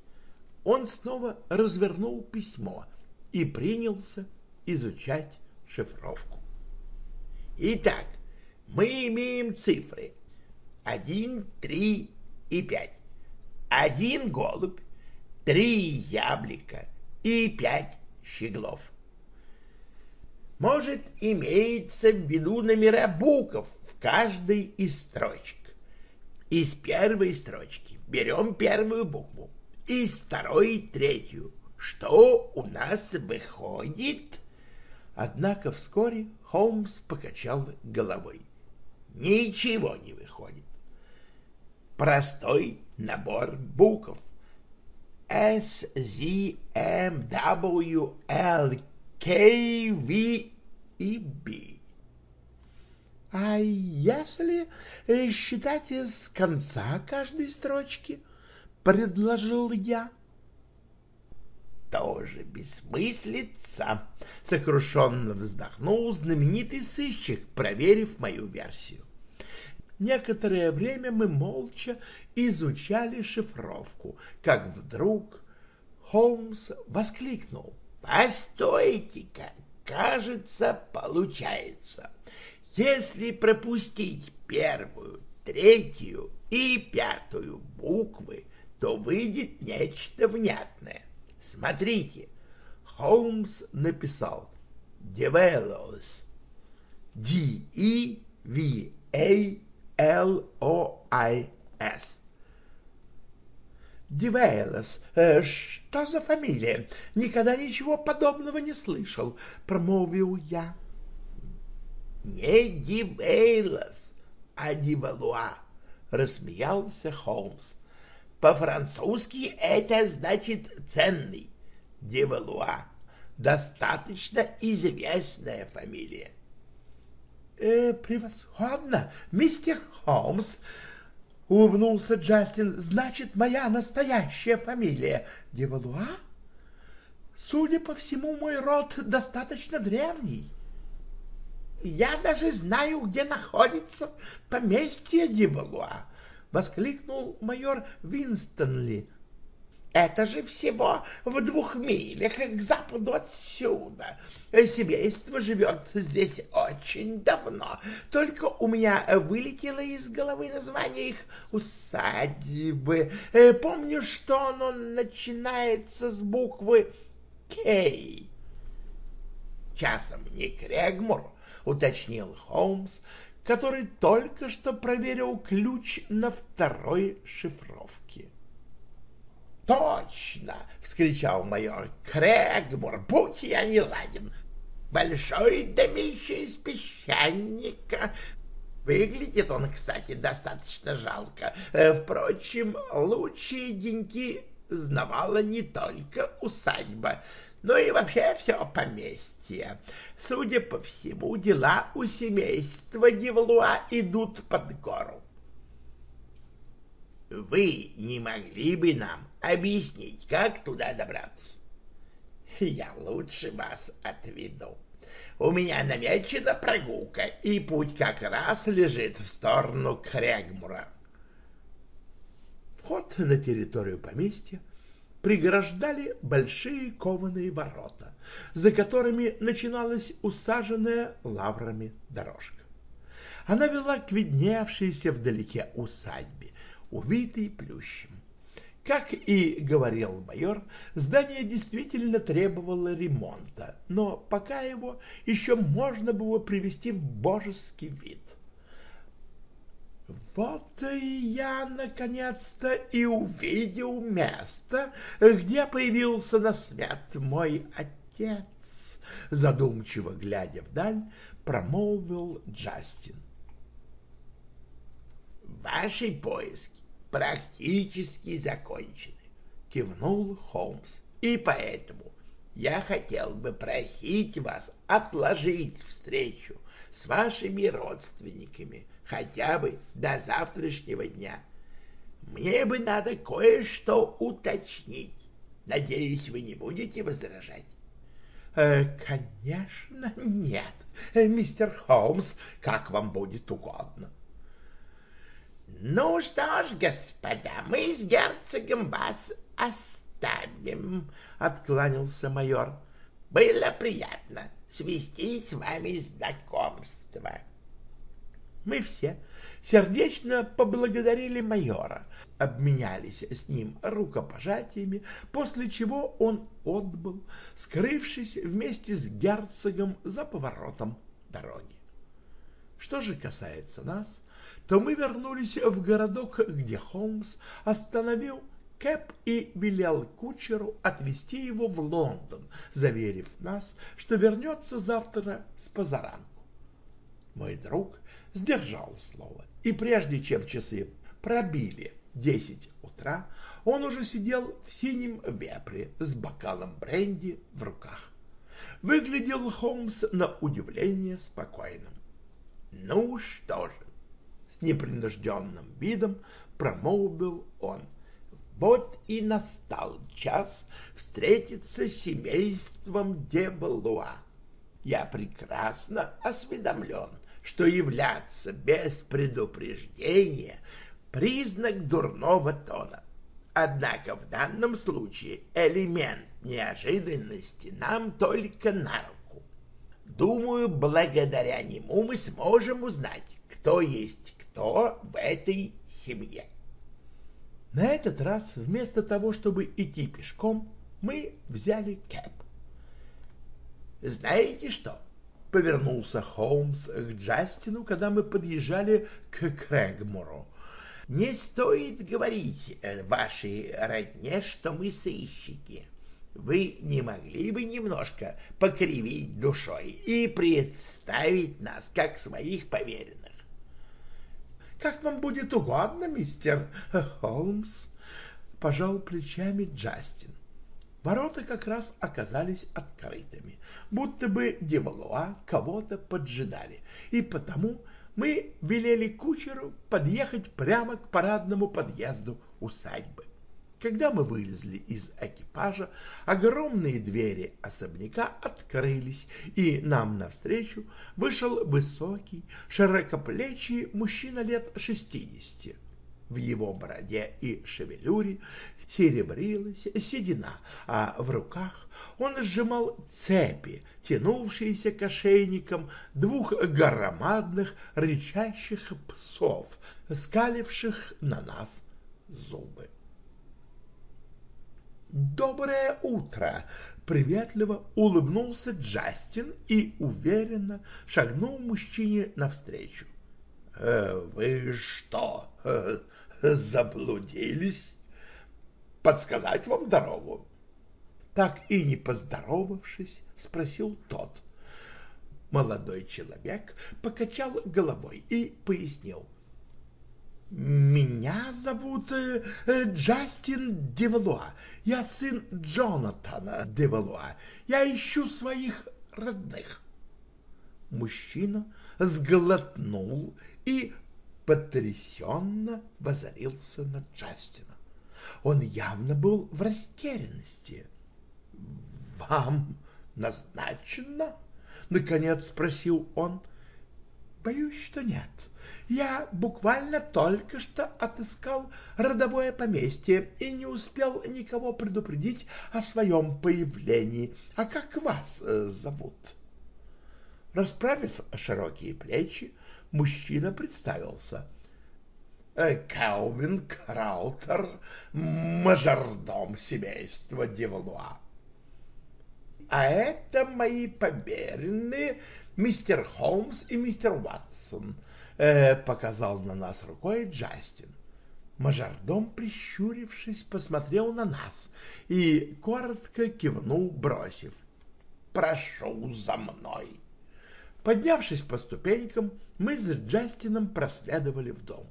Он снова развернул письмо и принялся изучать шифровку. Итак, мы имеем цифры один, три и пять. Один голубь, три яблока и пять щеглов. Может, имеется в виду номера букв в каждой из строчек. Из первой строчки берем первую букву, из второй — третью. Что у нас выходит? Однако вскоре Холмс покачал головой. Ничего не выходит. Простой набор букв. S, Z, M, W, L, K, V и B. А если считать с конца каждой строчки, предложил я. Тоже бессмыслица, сокрушенно вздохнул знаменитый сыщик, проверив мою версию. Некоторое время мы молча изучали шифровку, как вдруг Холмс воскликнул. «Постойте-ка, кажется, получается. Если пропустить первую, третью и пятую буквы, то выйдет нечто внятное. Смотрите, Холмс написал «Develos» D-E-V-A-L-O-I-S. Дивейлос. Э, что за фамилия? Никогда ничего подобного не слышал, промолвил я. Не Дивейлос, а Дивалуа, рассмеялся Холмс. По-французски это значит ценный. Девалуа. Достаточно известная фамилия. Э, превосходно, мистер Холмс, — улыбнулся Джастин. — Значит, моя настоящая фамилия Девалуа? Судя по всему, мой род достаточно древний. Я даже знаю, где находится поместье Девалуа, — воскликнул майор Винстонли. Это же всего в двух милях к западу отсюда. Семейство живет здесь очень давно. Только у меня вылетело из головы название их усадьбы. Помню, что оно начинается с буквы «Кей». Часом не Крегмур, уточнил Холмс, который только что проверил ключ на второй шифровке. «Точно!» — вскричал майор Крэгмур, будь я не ладен. «Большой домище из песчаника». Выглядит он, кстати, достаточно жалко. Э, впрочем, лучшие деньки знавала не только усадьба, но и вообще все поместье. Судя по всему, дела у семейства Девлуа идут под гору. Вы не могли бы нам объяснить, как туда добраться? Я лучше вас отведу. У меня намечена прогулка, и путь как раз лежит в сторону Крегмура. Вход на территорию поместья преграждали большие кованые ворота, за которыми начиналась усаженная лаврами дорожка. Она вела к видневшейся вдалеке усадьбе, увитой плющем. Как и говорил майор, здание действительно требовало ремонта, но пока его еще можно было привести в божеский вид. Вот и я наконец-то и увидел место, где появился на свет мой отец, задумчиво глядя вдаль, промолвил Джастин. Ваши поиски практически закончены, кивнул Холмс. И поэтому я хотел бы просить вас отложить встречу с вашими родственниками хотя бы до завтрашнего дня. Мне бы надо кое-что уточнить. Надеюсь, вы не будете возражать. «Э, «Конечно, нет, мистер Холмс, как вам будет угодно». «Ну что ж, господа, мы с герцогом вас оставим», — откланялся майор. «Было приятно свести с вами знакомство». Мы все сердечно поблагодарили майора, обменялись с ним рукопожатиями, после чего он отбыл, скрывшись вместе с герцогом за поворотом дороги. Что же касается нас, то мы вернулись в городок, где Холмс остановил Кэп и велел кучеру отвезти его в Лондон, заверив нас, что вернется завтра с позаранку. Мой друг сдержал слово, и прежде чем часы пробили десять утра, он уже сидел в синем вепре с бокалом бренди в руках. Выглядел Холмс на удивление спокойным. «Ну что же», — с непринужденным видом промолвил он, — «вот и настал час встретиться с семейством Девалуа. Я прекрасно осведомлен что являться без предупреждения – признак дурного тона. Однако в данном случае элемент неожиданности нам только на руку. Думаю, благодаря нему мы сможем узнать, кто есть кто в этой семье. На этот раз вместо того, чтобы идти пешком, мы взяли кэп. Знаете что? Повернулся Холмс к Джастину, когда мы подъезжали к Крэгмору. «Не стоит говорить э, вашей родне, что мы сыщики. Вы не могли бы немножко покривить душой и представить нас как своих поверенных?» «Как вам будет угодно, мистер Холмс», — пожал плечами Джастин. Ворота как раз оказались открытыми, будто бы Девалуа кого-то поджидали, и потому мы велели кучеру подъехать прямо к парадному подъезду усадьбы. Когда мы вылезли из экипажа, огромные двери особняка открылись, и нам навстречу вышел высокий, широкоплечий мужчина лет шестидесяти в его бороде и шевелюре серебрилась седина, а в руках он сжимал цепи, тянувшиеся к ошейникам двух громадных рычащих псов, скаливших на нас зубы. «Доброе утро!» — приветливо улыбнулся Джастин и уверенно шагнул мужчине навстречу. «Э, «Вы что, э, заблудились? Подсказать вам дорогу?» Так и не поздоровавшись, спросил тот. Молодой человек покачал головой и пояснил. «Меня зовут э, Джастин Девалуа. Я сын Джонатана Девалуа. Я ищу своих родных». Мужчина сглотнул и потрясенно возорился на Джастина. Он явно был в растерянности. «Вам назначено?» — наконец спросил он. «Боюсь, что нет. Я буквально только что отыскал родовое поместье и не успел никого предупредить о своем появлении. А как вас э, зовут?» Расправив широкие плечи, мужчина представился. «Э, Калвин Краутер, мажордом семейства Девалуа. А это мои поверенные мистер Холмс и мистер Ватсон, э, показал на нас рукой Джастин. Мажордом, прищурившись, посмотрел на нас и коротко кивнул, бросив. «Прошу за мной!» Поднявшись по ступенькам, мы с Джастином проследовали в дом.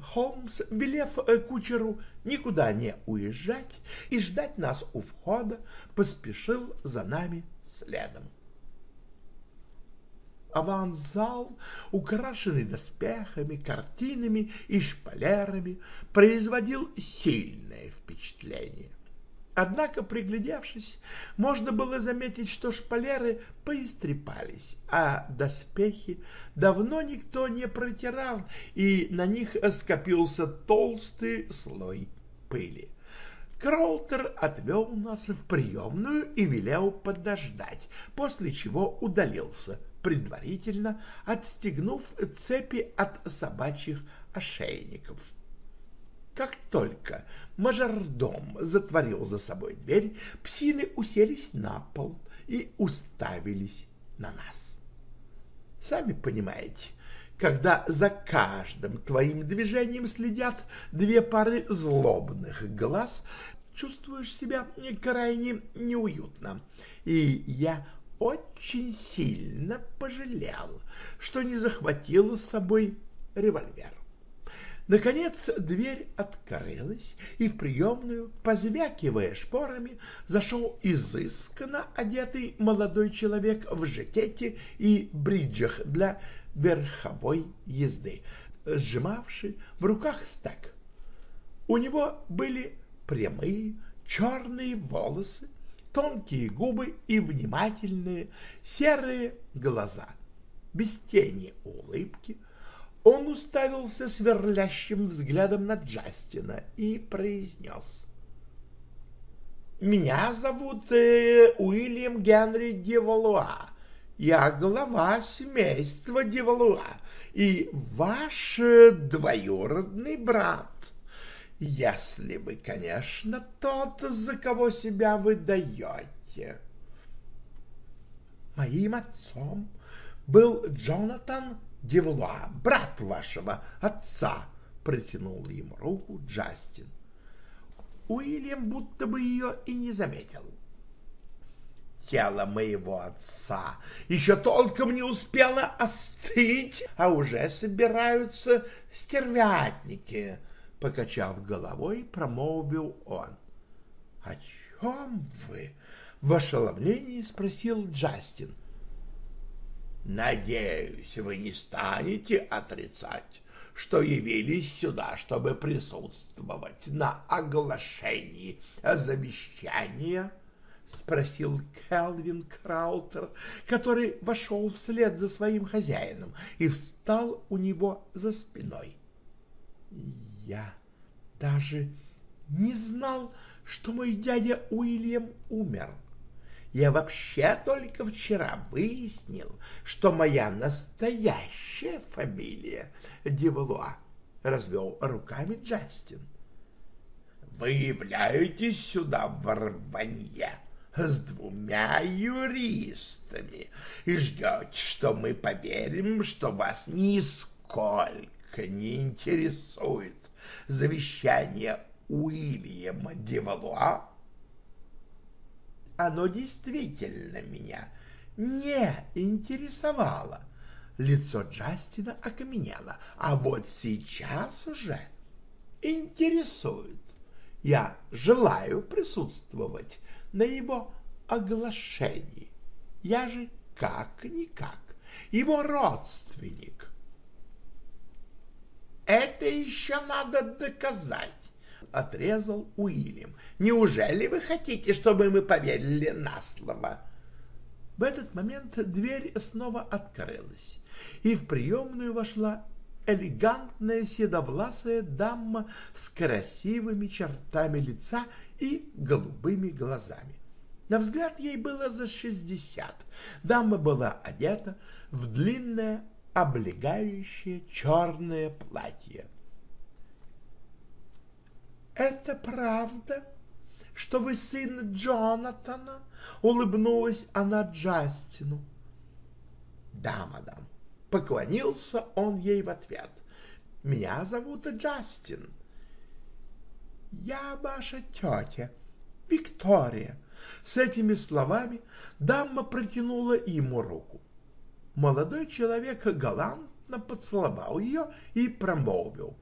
Холмс, велев э, кучеру никуда не уезжать и ждать нас у входа, поспешил за нами следом. Аванзал, украшенный доспехами, картинами и шпалерами, производил сильное впечатление. Однако, приглядевшись, можно было заметить, что шпалеры поистрепались, а доспехи давно никто не протирал, и на них скопился толстый слой пыли. Кроутер отвел нас в приемную и велел подождать, после чего удалился, предварительно отстегнув цепи от собачьих ошейников. Как только мажордом затворил за собой дверь, псины уселись на пол и уставились на нас. Сами понимаете, когда за каждым твоим движением следят две пары злобных глаз, чувствуешь себя крайне неуютно. И я очень сильно пожалел, что не захватил с собой револьвер. Наконец дверь открылась, и в приемную, позвякивая шпорами, зашел изысканно одетый молодой человек в жакете и бриджах для верховой езды, сжимавший в руках стек. У него были прямые черные волосы, тонкие губы и внимательные серые глаза. Без тени улыбки он уставился сверлящим взглядом на Джастина и произнес. «Меня зовут э, Уильям Генри Девалуа. Я глава семейства Девалуа и ваш э, двоюродный брат. Если вы, конечно, тот, за кого себя выдаете. Моим отцом был Джонатан Девлуа, брат вашего отца, протянул ему руку Джастин. Уильям будто бы ее и не заметил. Тело моего отца еще толком не успело остыть, а уже собираются стервятники —— покачав головой, промолвил он. — О чем вы? — в ошеломлении спросил Джастин. — Надеюсь, вы не станете отрицать, что явились сюда, чтобы присутствовать на оглашении завещания? — спросил Келвин Краутер, который вошел вслед за своим хозяином и встал у него за спиной. Я даже не знал, что мой дядя Уильям умер. Я вообще только вчера выяснил, что моя настоящая фамилия Девалуа, — развел руками Джастин. Вы являетесь сюда в рванье с двумя юристами и ждете, что мы поверим, что вас нисколько не интересует завещание Уильяма Девалуа, оно действительно меня не интересовало. Лицо Джастина окаменело, а вот сейчас уже интересует. Я желаю присутствовать на его оглашении. Я же как-никак его родственник. Это еще надо доказать, — отрезал Уильям. Неужели вы хотите, чтобы мы поверили на слово? В этот момент дверь снова открылась, и в приемную вошла элегантная седовласая дама с красивыми чертами лица и голубыми глазами. На взгляд ей было за шестьдесят. Дама была одета в длинное облегающее черное платье. «Это правда, что вы сын Джонатана?» — улыбнулась она Джастину. «Да, мадам», — поклонился он ей в ответ. «Меня зовут Джастин». «Я ваша тетя, Виктория». С этими словами дама протянула ему руку. Молодой человек галантно поцеловал ее и промолвил.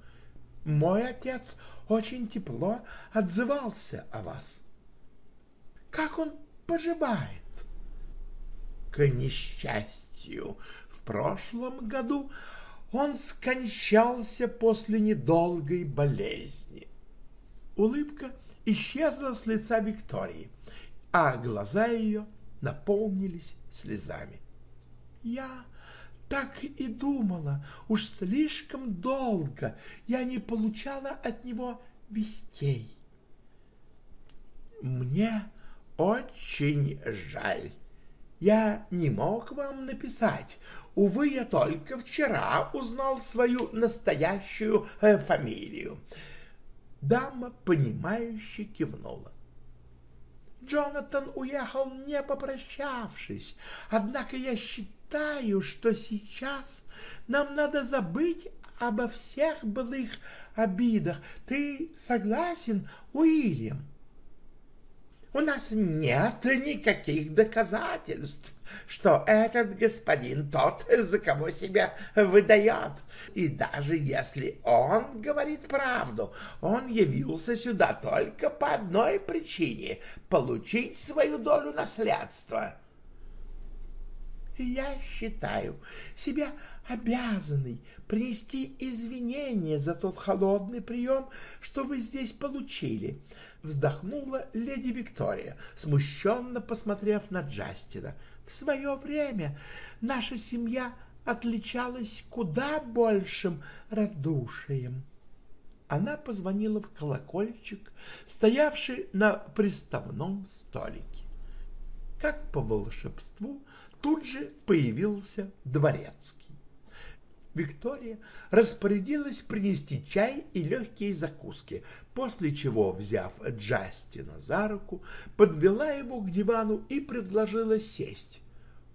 «Мой отец очень тепло отзывался о вас. Как он поживает?» К несчастью, в прошлом году он скончался после недолгой болезни. Улыбка исчезла с лица Виктории, а глаза ее наполнились слезами. Я так и думала, уж слишком долго я не получала от него вестей. Мне очень жаль. я не мог вам написать. Увы, я только вчера узнал свою настоящую э, фамилию. Дама, понимающе кивнула. Джонатан уехал, не попрощавшись. Однако я считаю, что сейчас нам надо забыть обо всех былых обидах. Ты согласен, Уильям? У нас нет никаких доказательств, что этот господин тот, за кого себя выдает. И даже если он говорит правду, он явился сюда только по одной причине — получить свою долю наследства. Я считаю себя обязанной принести извинения за тот холодный прием, что вы здесь получили, — вздохнула леди Виктория, смущенно посмотрев на Джастина. — В свое время наша семья отличалась куда большим радушием. Она позвонила в колокольчик, стоявший на приставном столике. Как по волшебству тут же появился дворецкий. Виктория распорядилась принести чай и легкие закуски, после чего, взяв Джастина за руку, подвела его к дивану и предложила сесть.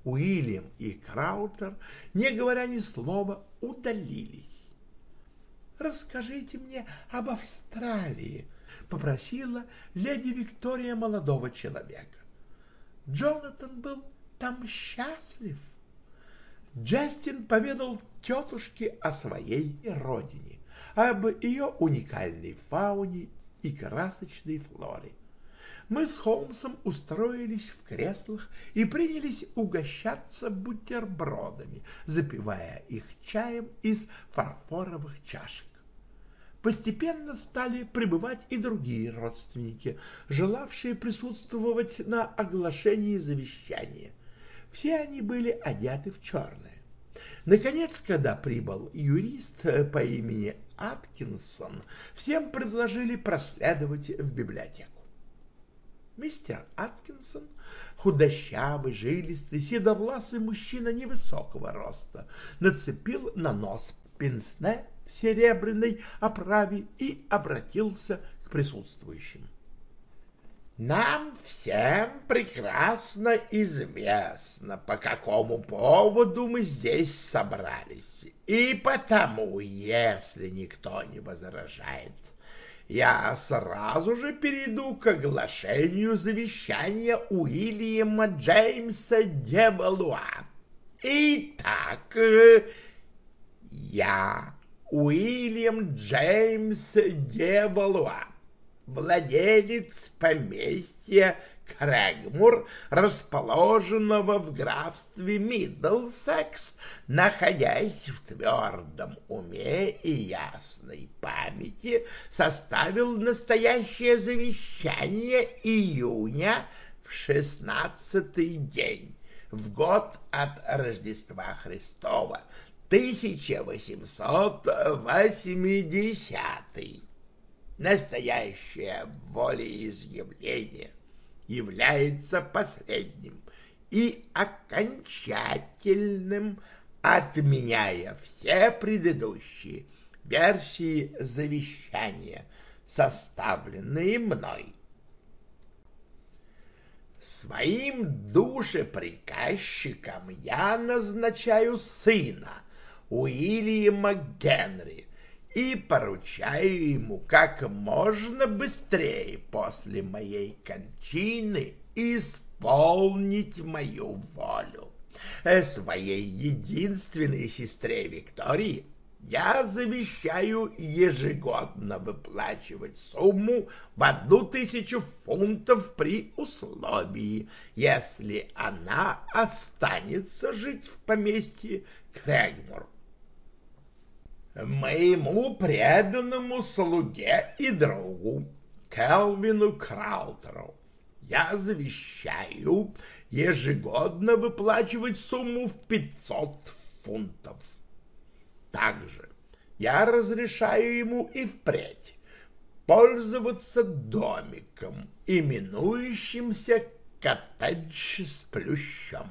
Уильям и Краутер, не говоря ни слова, удалились. «Расскажите мне об Австралии», — попросила леди Виктория молодого человека. «Джонатан был там счастлив». Джастин поведал тетушке о своей родине, об ее уникальной фауне и красочной флоре. Мы с Холмсом устроились в креслах и принялись угощаться бутербродами, запивая их чаем из фарфоровых чашек. Постепенно стали прибывать и другие родственники, желавшие присутствовать на оглашении завещания. Все они были одеты в черное. Наконец, когда прибыл юрист по имени Аткинсон, всем предложили проследовать в библиотеку. Мистер Аткинсон, худощавый, жилистый, седовласый мужчина невысокого роста, нацепил на нос пенсне в серебряной оправе и обратился к присутствующим. Нам всем прекрасно известно, по какому поводу мы здесь собрались. И потому, если никто не возражает, я сразу же перейду к оглашению завещания Уильяма Джеймса де Балуа. Итак, я, Уильям Джеймс де Балуа, владелец поместья Крэгмур, расположенного в графстве Миддлсекс, находясь в твердом уме и ясной памяти, составил настоящее завещание июня в шестнадцатый день, в год от Рождества Христова, 1880 настоящее волеизъявление является последним и окончательным, отменяя все предыдущие версии завещания, составленные мной. Своим душеприказчиком я назначаю сына Уильяма Генри, и поручаю ему как можно быстрее после моей кончины исполнить мою волю. Э, своей единственной сестре Виктории я завещаю ежегодно выплачивать сумму в одну тысячу фунтов при условии, если она останется жить в поместье Крэгмур моему преданному слуге и другу Келвину Краутеру я завещаю ежегодно выплачивать сумму в 500 фунтов. Также я разрешаю ему и впредь пользоваться домиком, именующимся коттедж с плющом,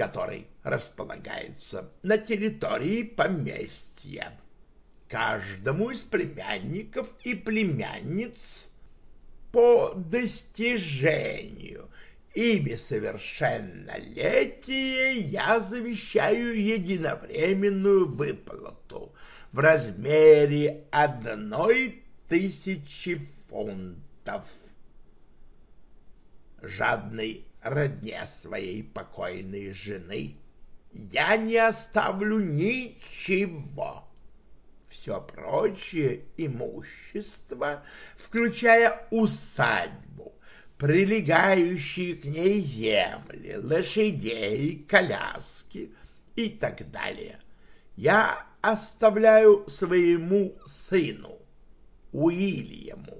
который располагается на территории поместья. Каждому из племянников и племянниц по достижению ими совершеннолетия я завещаю единовременную выплату в размере одной тысячи фунтов. Жадной родне своей покойной жены я не оставлю ничего. Все прочее имущество, включая усадьбу, прилегающие к ней земли, лошадей, коляски и так далее, я оставляю своему сыну, Уильяму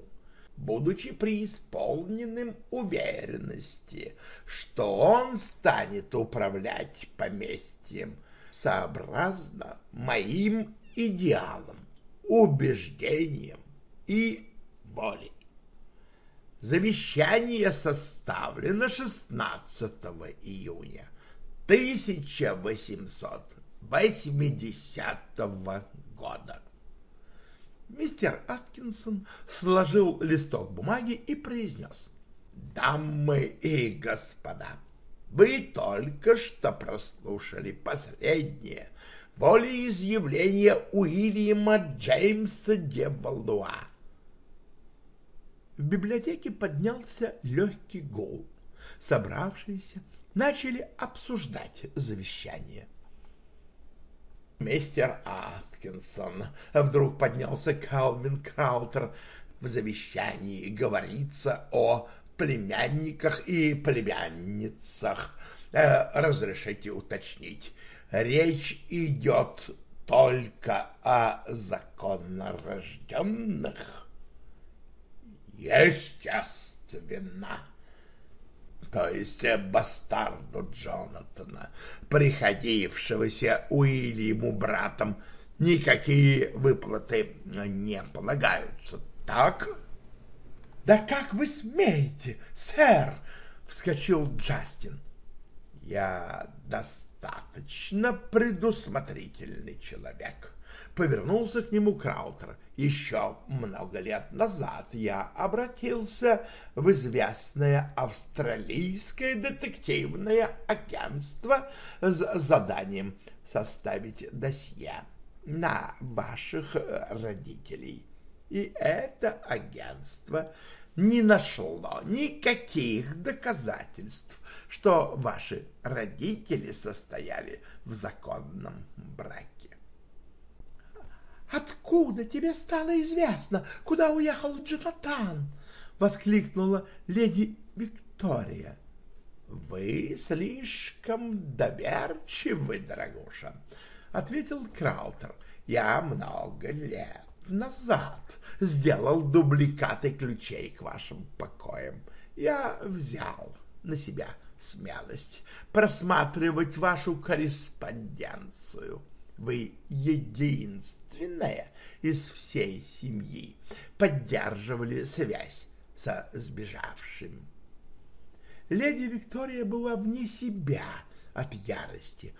будучи преисполненным уверенности, что он станет управлять поместьем сообразно моим идеалам, убеждениям и воле. Завещание составлено 16 июня 1880 года. Мистер Аткинсон сложил листок бумаги и произнес. «Дамы и господа, вы только что прослушали последнее волеизъявление Уильяма Джеймса де Валдуа». В библиотеке поднялся легкий гул. Собравшиеся начали обсуждать завещание. «Мистер Аткинсон», — вдруг поднялся Калвин Краутер, — «в завещании говорится о племянниках и племянницах. Э, разрешите уточнить, речь идет только о законнорожденных?» «Естественно», то есть бастарду Джонатана, приходившегося Уильяму братом, никакие выплаты не полагаются, так? — Да как вы смеете, сэр? — вскочил Джастин. — Я достаточно предусмотрительный человек, — повернулся к нему Краутер. Еще много лет назад я обратился в известное австралийское детективное агентство с заданием составить досье на ваших родителей. И это агентство не нашло никаких доказательств, что ваши родители состояли в законном браке. «Откуда тебе стало известно, куда уехал Джонатан?» — воскликнула леди Виктория. «Вы слишком доверчивы, дорогуша», — ответил Краутер. «Я много лет назад сделал дубликаты ключей к вашим покоям. Я взял на себя смелость просматривать вашу корреспонденцию. Вы единственная из всей семьи поддерживали связь со сбежавшим. Леди Виктория была вне себя от ярости.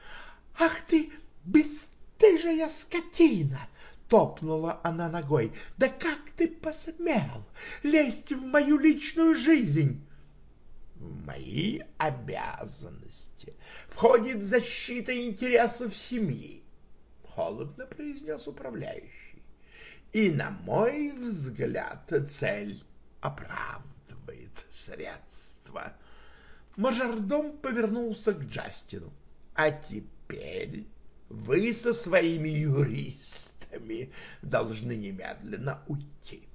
«Ах ты, бесстыжая скотина!» — топнула она ногой. «Да как ты посмел лезть в мою личную жизнь?» «В мои обязанности входит защита интересов семьи холодно произнес управляющий. И, на мой взгляд, цель оправдывает средства. Мажордом повернулся к Джастину. А теперь вы со своими юристами должны немедленно уйти.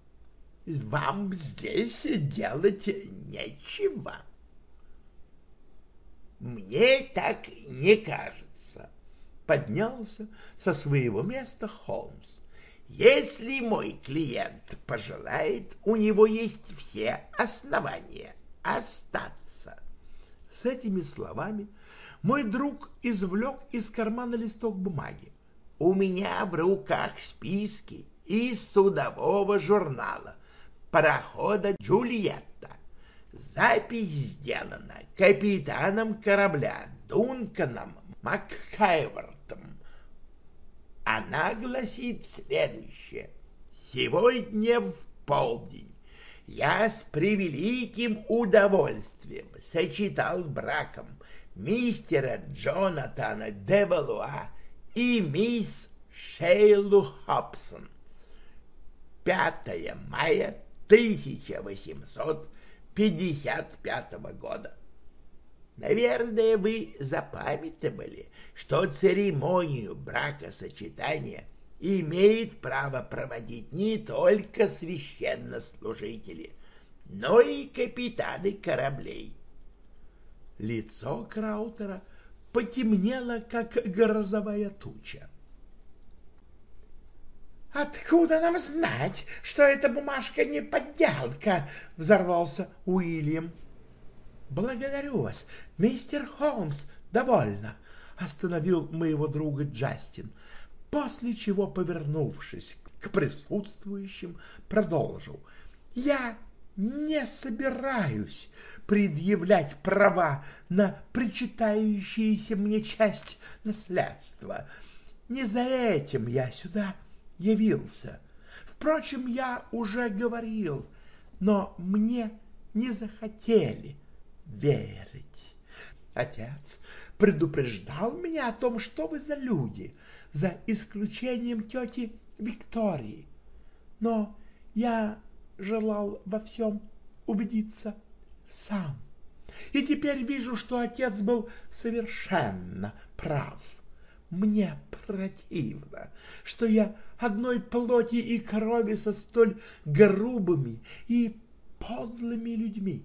Вам здесь делать нечего. Мне так не кажется, поднялся со своего места Холмс. Если мой клиент пожелает, у него есть все основания остаться. С этими словами мой друг извлек из кармана листок бумаги. У меня в руках списки из судового журнала парохода «Джульетта». Запись сделана капитаном корабля Дунканом Маккайвортом. Она гласит следующее. Сегодня в полдень я с превеликим удовольствием сочетал браком мистера Джонатана Девалуа и мисс Шейлу Хобсон. 5 мая 1855 года. Наверное, вы запамятовали, что церемонию бракосочетания имеет право проводить не только священнослужители, но и капитаны кораблей. Лицо Краутера потемнело, как грозовая туча. «Откуда нам знать, что эта бумажка не подделка?» — взорвался Уильям. «Благодарю вас, мистер Холмс, довольно!» — остановил моего друга Джастин, после чего, повернувшись к присутствующим, продолжил. «Я не собираюсь предъявлять права на причитающуюся мне часть наследства. Не за этим я сюда явился. Впрочем, я уже говорил, но мне не захотели верить. Отец предупреждал меня о том, что вы за люди, за исключением тети Виктории. Но я желал во всем убедиться сам. И теперь вижу, что отец был совершенно прав. Мне противно, что я одной плоти и крови со столь грубыми и подлыми людьми.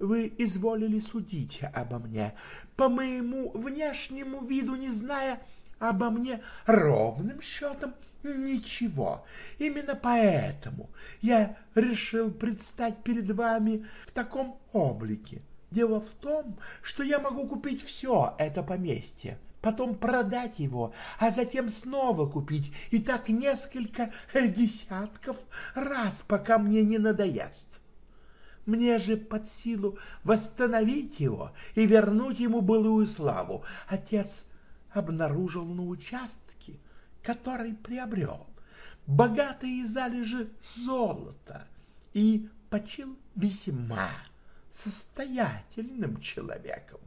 Вы изволили судить обо мне, по моему внешнему виду, не зная обо мне ровным счетом ничего. Именно поэтому я решил предстать перед вами в таком облике. Дело в том, что я могу купить все это поместье, потом продать его, а затем снова купить, и так несколько десятков раз, пока мне не надоест. Мне же под силу восстановить его и вернуть ему былую славу. Отец обнаружил на участке, который приобрел, богатые залежи золота и почил весьма состоятельным человеком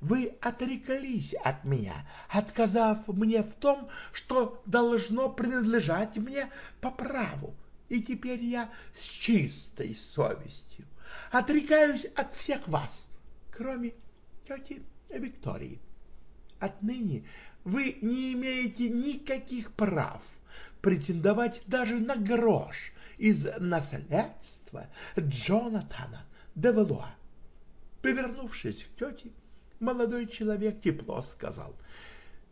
вы отреклись от меня, отказав мне в том, что должно принадлежать мне по праву. И теперь я с чистой совестью отрекаюсь от всех вас, кроме тети Виктории. Отныне вы не имеете никаких прав претендовать даже на грош из наследства Джонатана Девелуа. Повернувшись к тете, молодой человек тепло сказал.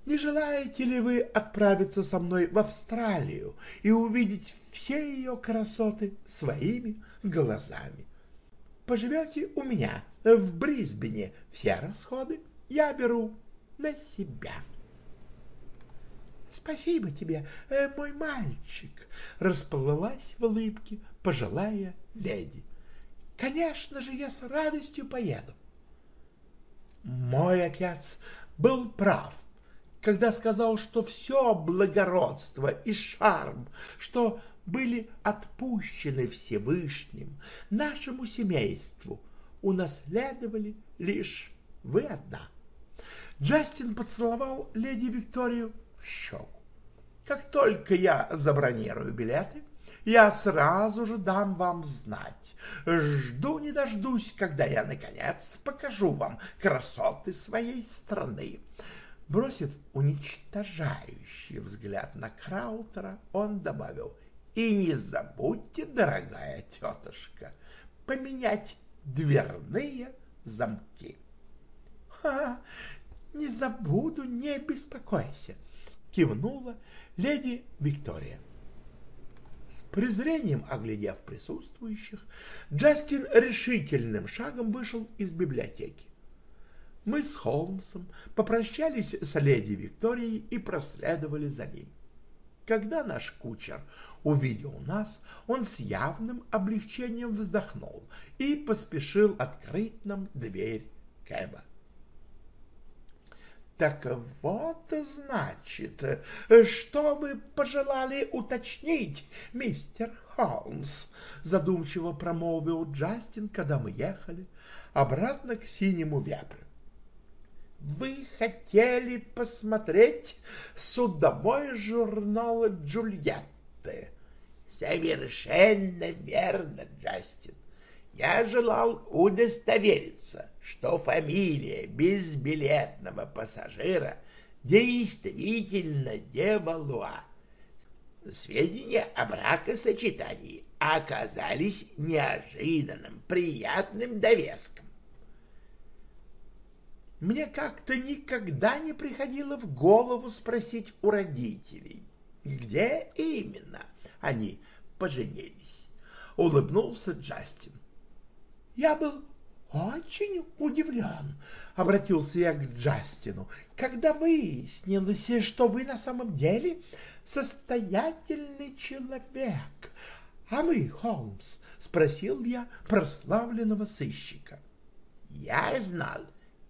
«Не желаете ли вы отправиться со мной в Австралию и увидеть все ее красоты своими глазами? Поживете у меня в Брисбене, все расходы я беру на себя». «Спасибо тебе, э, мой мальчик!» — расплылась в улыбке пожилая леди. «Конечно же, я с радостью поеду. Мой отец был прав, когда сказал, что все благородство и шарм, что были отпущены Всевышним нашему семейству, унаследовали лишь вы одна. Джастин поцеловал леди Викторию в щеку. Как только я забронирую билеты, я сразу же дам вам знать. Жду не дождусь, когда я, наконец, покажу вам красоты своей страны. Бросив уничтожающий взгляд на Краутера, он добавил, «И не забудьте, дорогая тетушка, поменять дверные замки». «Ха, не забуду, не беспокойся», — кивнула леди Виктория презрением оглядев присутствующих, Джастин решительным шагом вышел из библиотеки. Мы с Холмсом попрощались с леди Викторией и проследовали за ним. Когда наш кучер увидел нас, он с явным облегчением вздохнул и поспешил открыть нам дверь Кэба. «Так вот, значит, что вы пожелали уточнить, мистер Холмс?» Задумчиво промолвил Джастин, когда мы ехали обратно к синему вепрю. «Вы хотели посмотреть судовой журнал Джульетты?» «Совершенно верно, Джастин. Я желал удостовериться» что фамилия безбилетного пассажира действительно Девалуа. Сведения о бракосочетании оказались неожиданным, приятным довеском. Мне как-то никогда не приходило в голову спросить у родителей, где именно они поженились. Улыбнулся Джастин. Я был очень удивлен, — обратился я к Джастину, — когда выяснилось, что вы на самом деле состоятельный человек. А вы, Холмс, — спросил я прославленного сыщика. — Я знал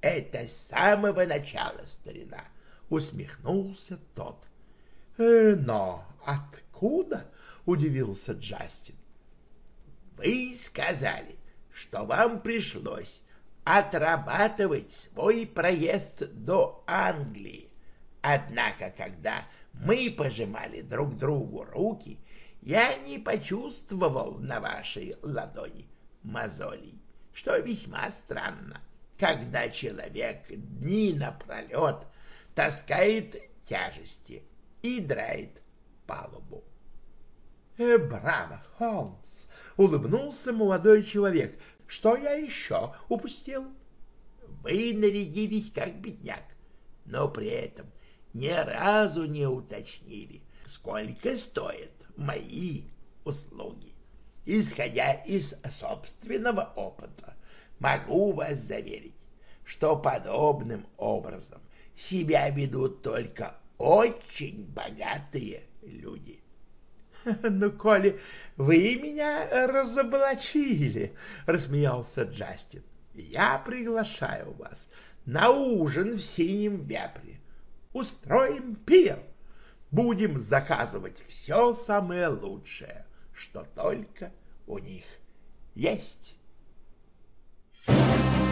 это с самого начала, старина, — усмехнулся тот. «Э, — Но откуда? — удивился Джастин. — Вы сказали, что вам пришлось отрабатывать свой проезд до Англии. Однако, когда мы пожимали друг другу руки, я не почувствовал на вашей ладони мозолей, что весьма странно, когда человек дни напролет таскает тяжести и драет палубу. «Э, «Браво, Холмс!» — улыбнулся молодой человек. «Что я еще упустил?» «Вы нарядились как бедняк, но при этом ни разу не уточнили, сколько стоят мои услуги. Исходя из собственного опыта, могу вас заверить, что подобным образом себя ведут только очень богатые люди». «Ну, коли вы меня разоблачили», — рассмеялся Джастин, — «я приглашаю вас на ужин в синем вепре. Устроим пир. Будем заказывать все самое лучшее, что только у них есть». Thank you.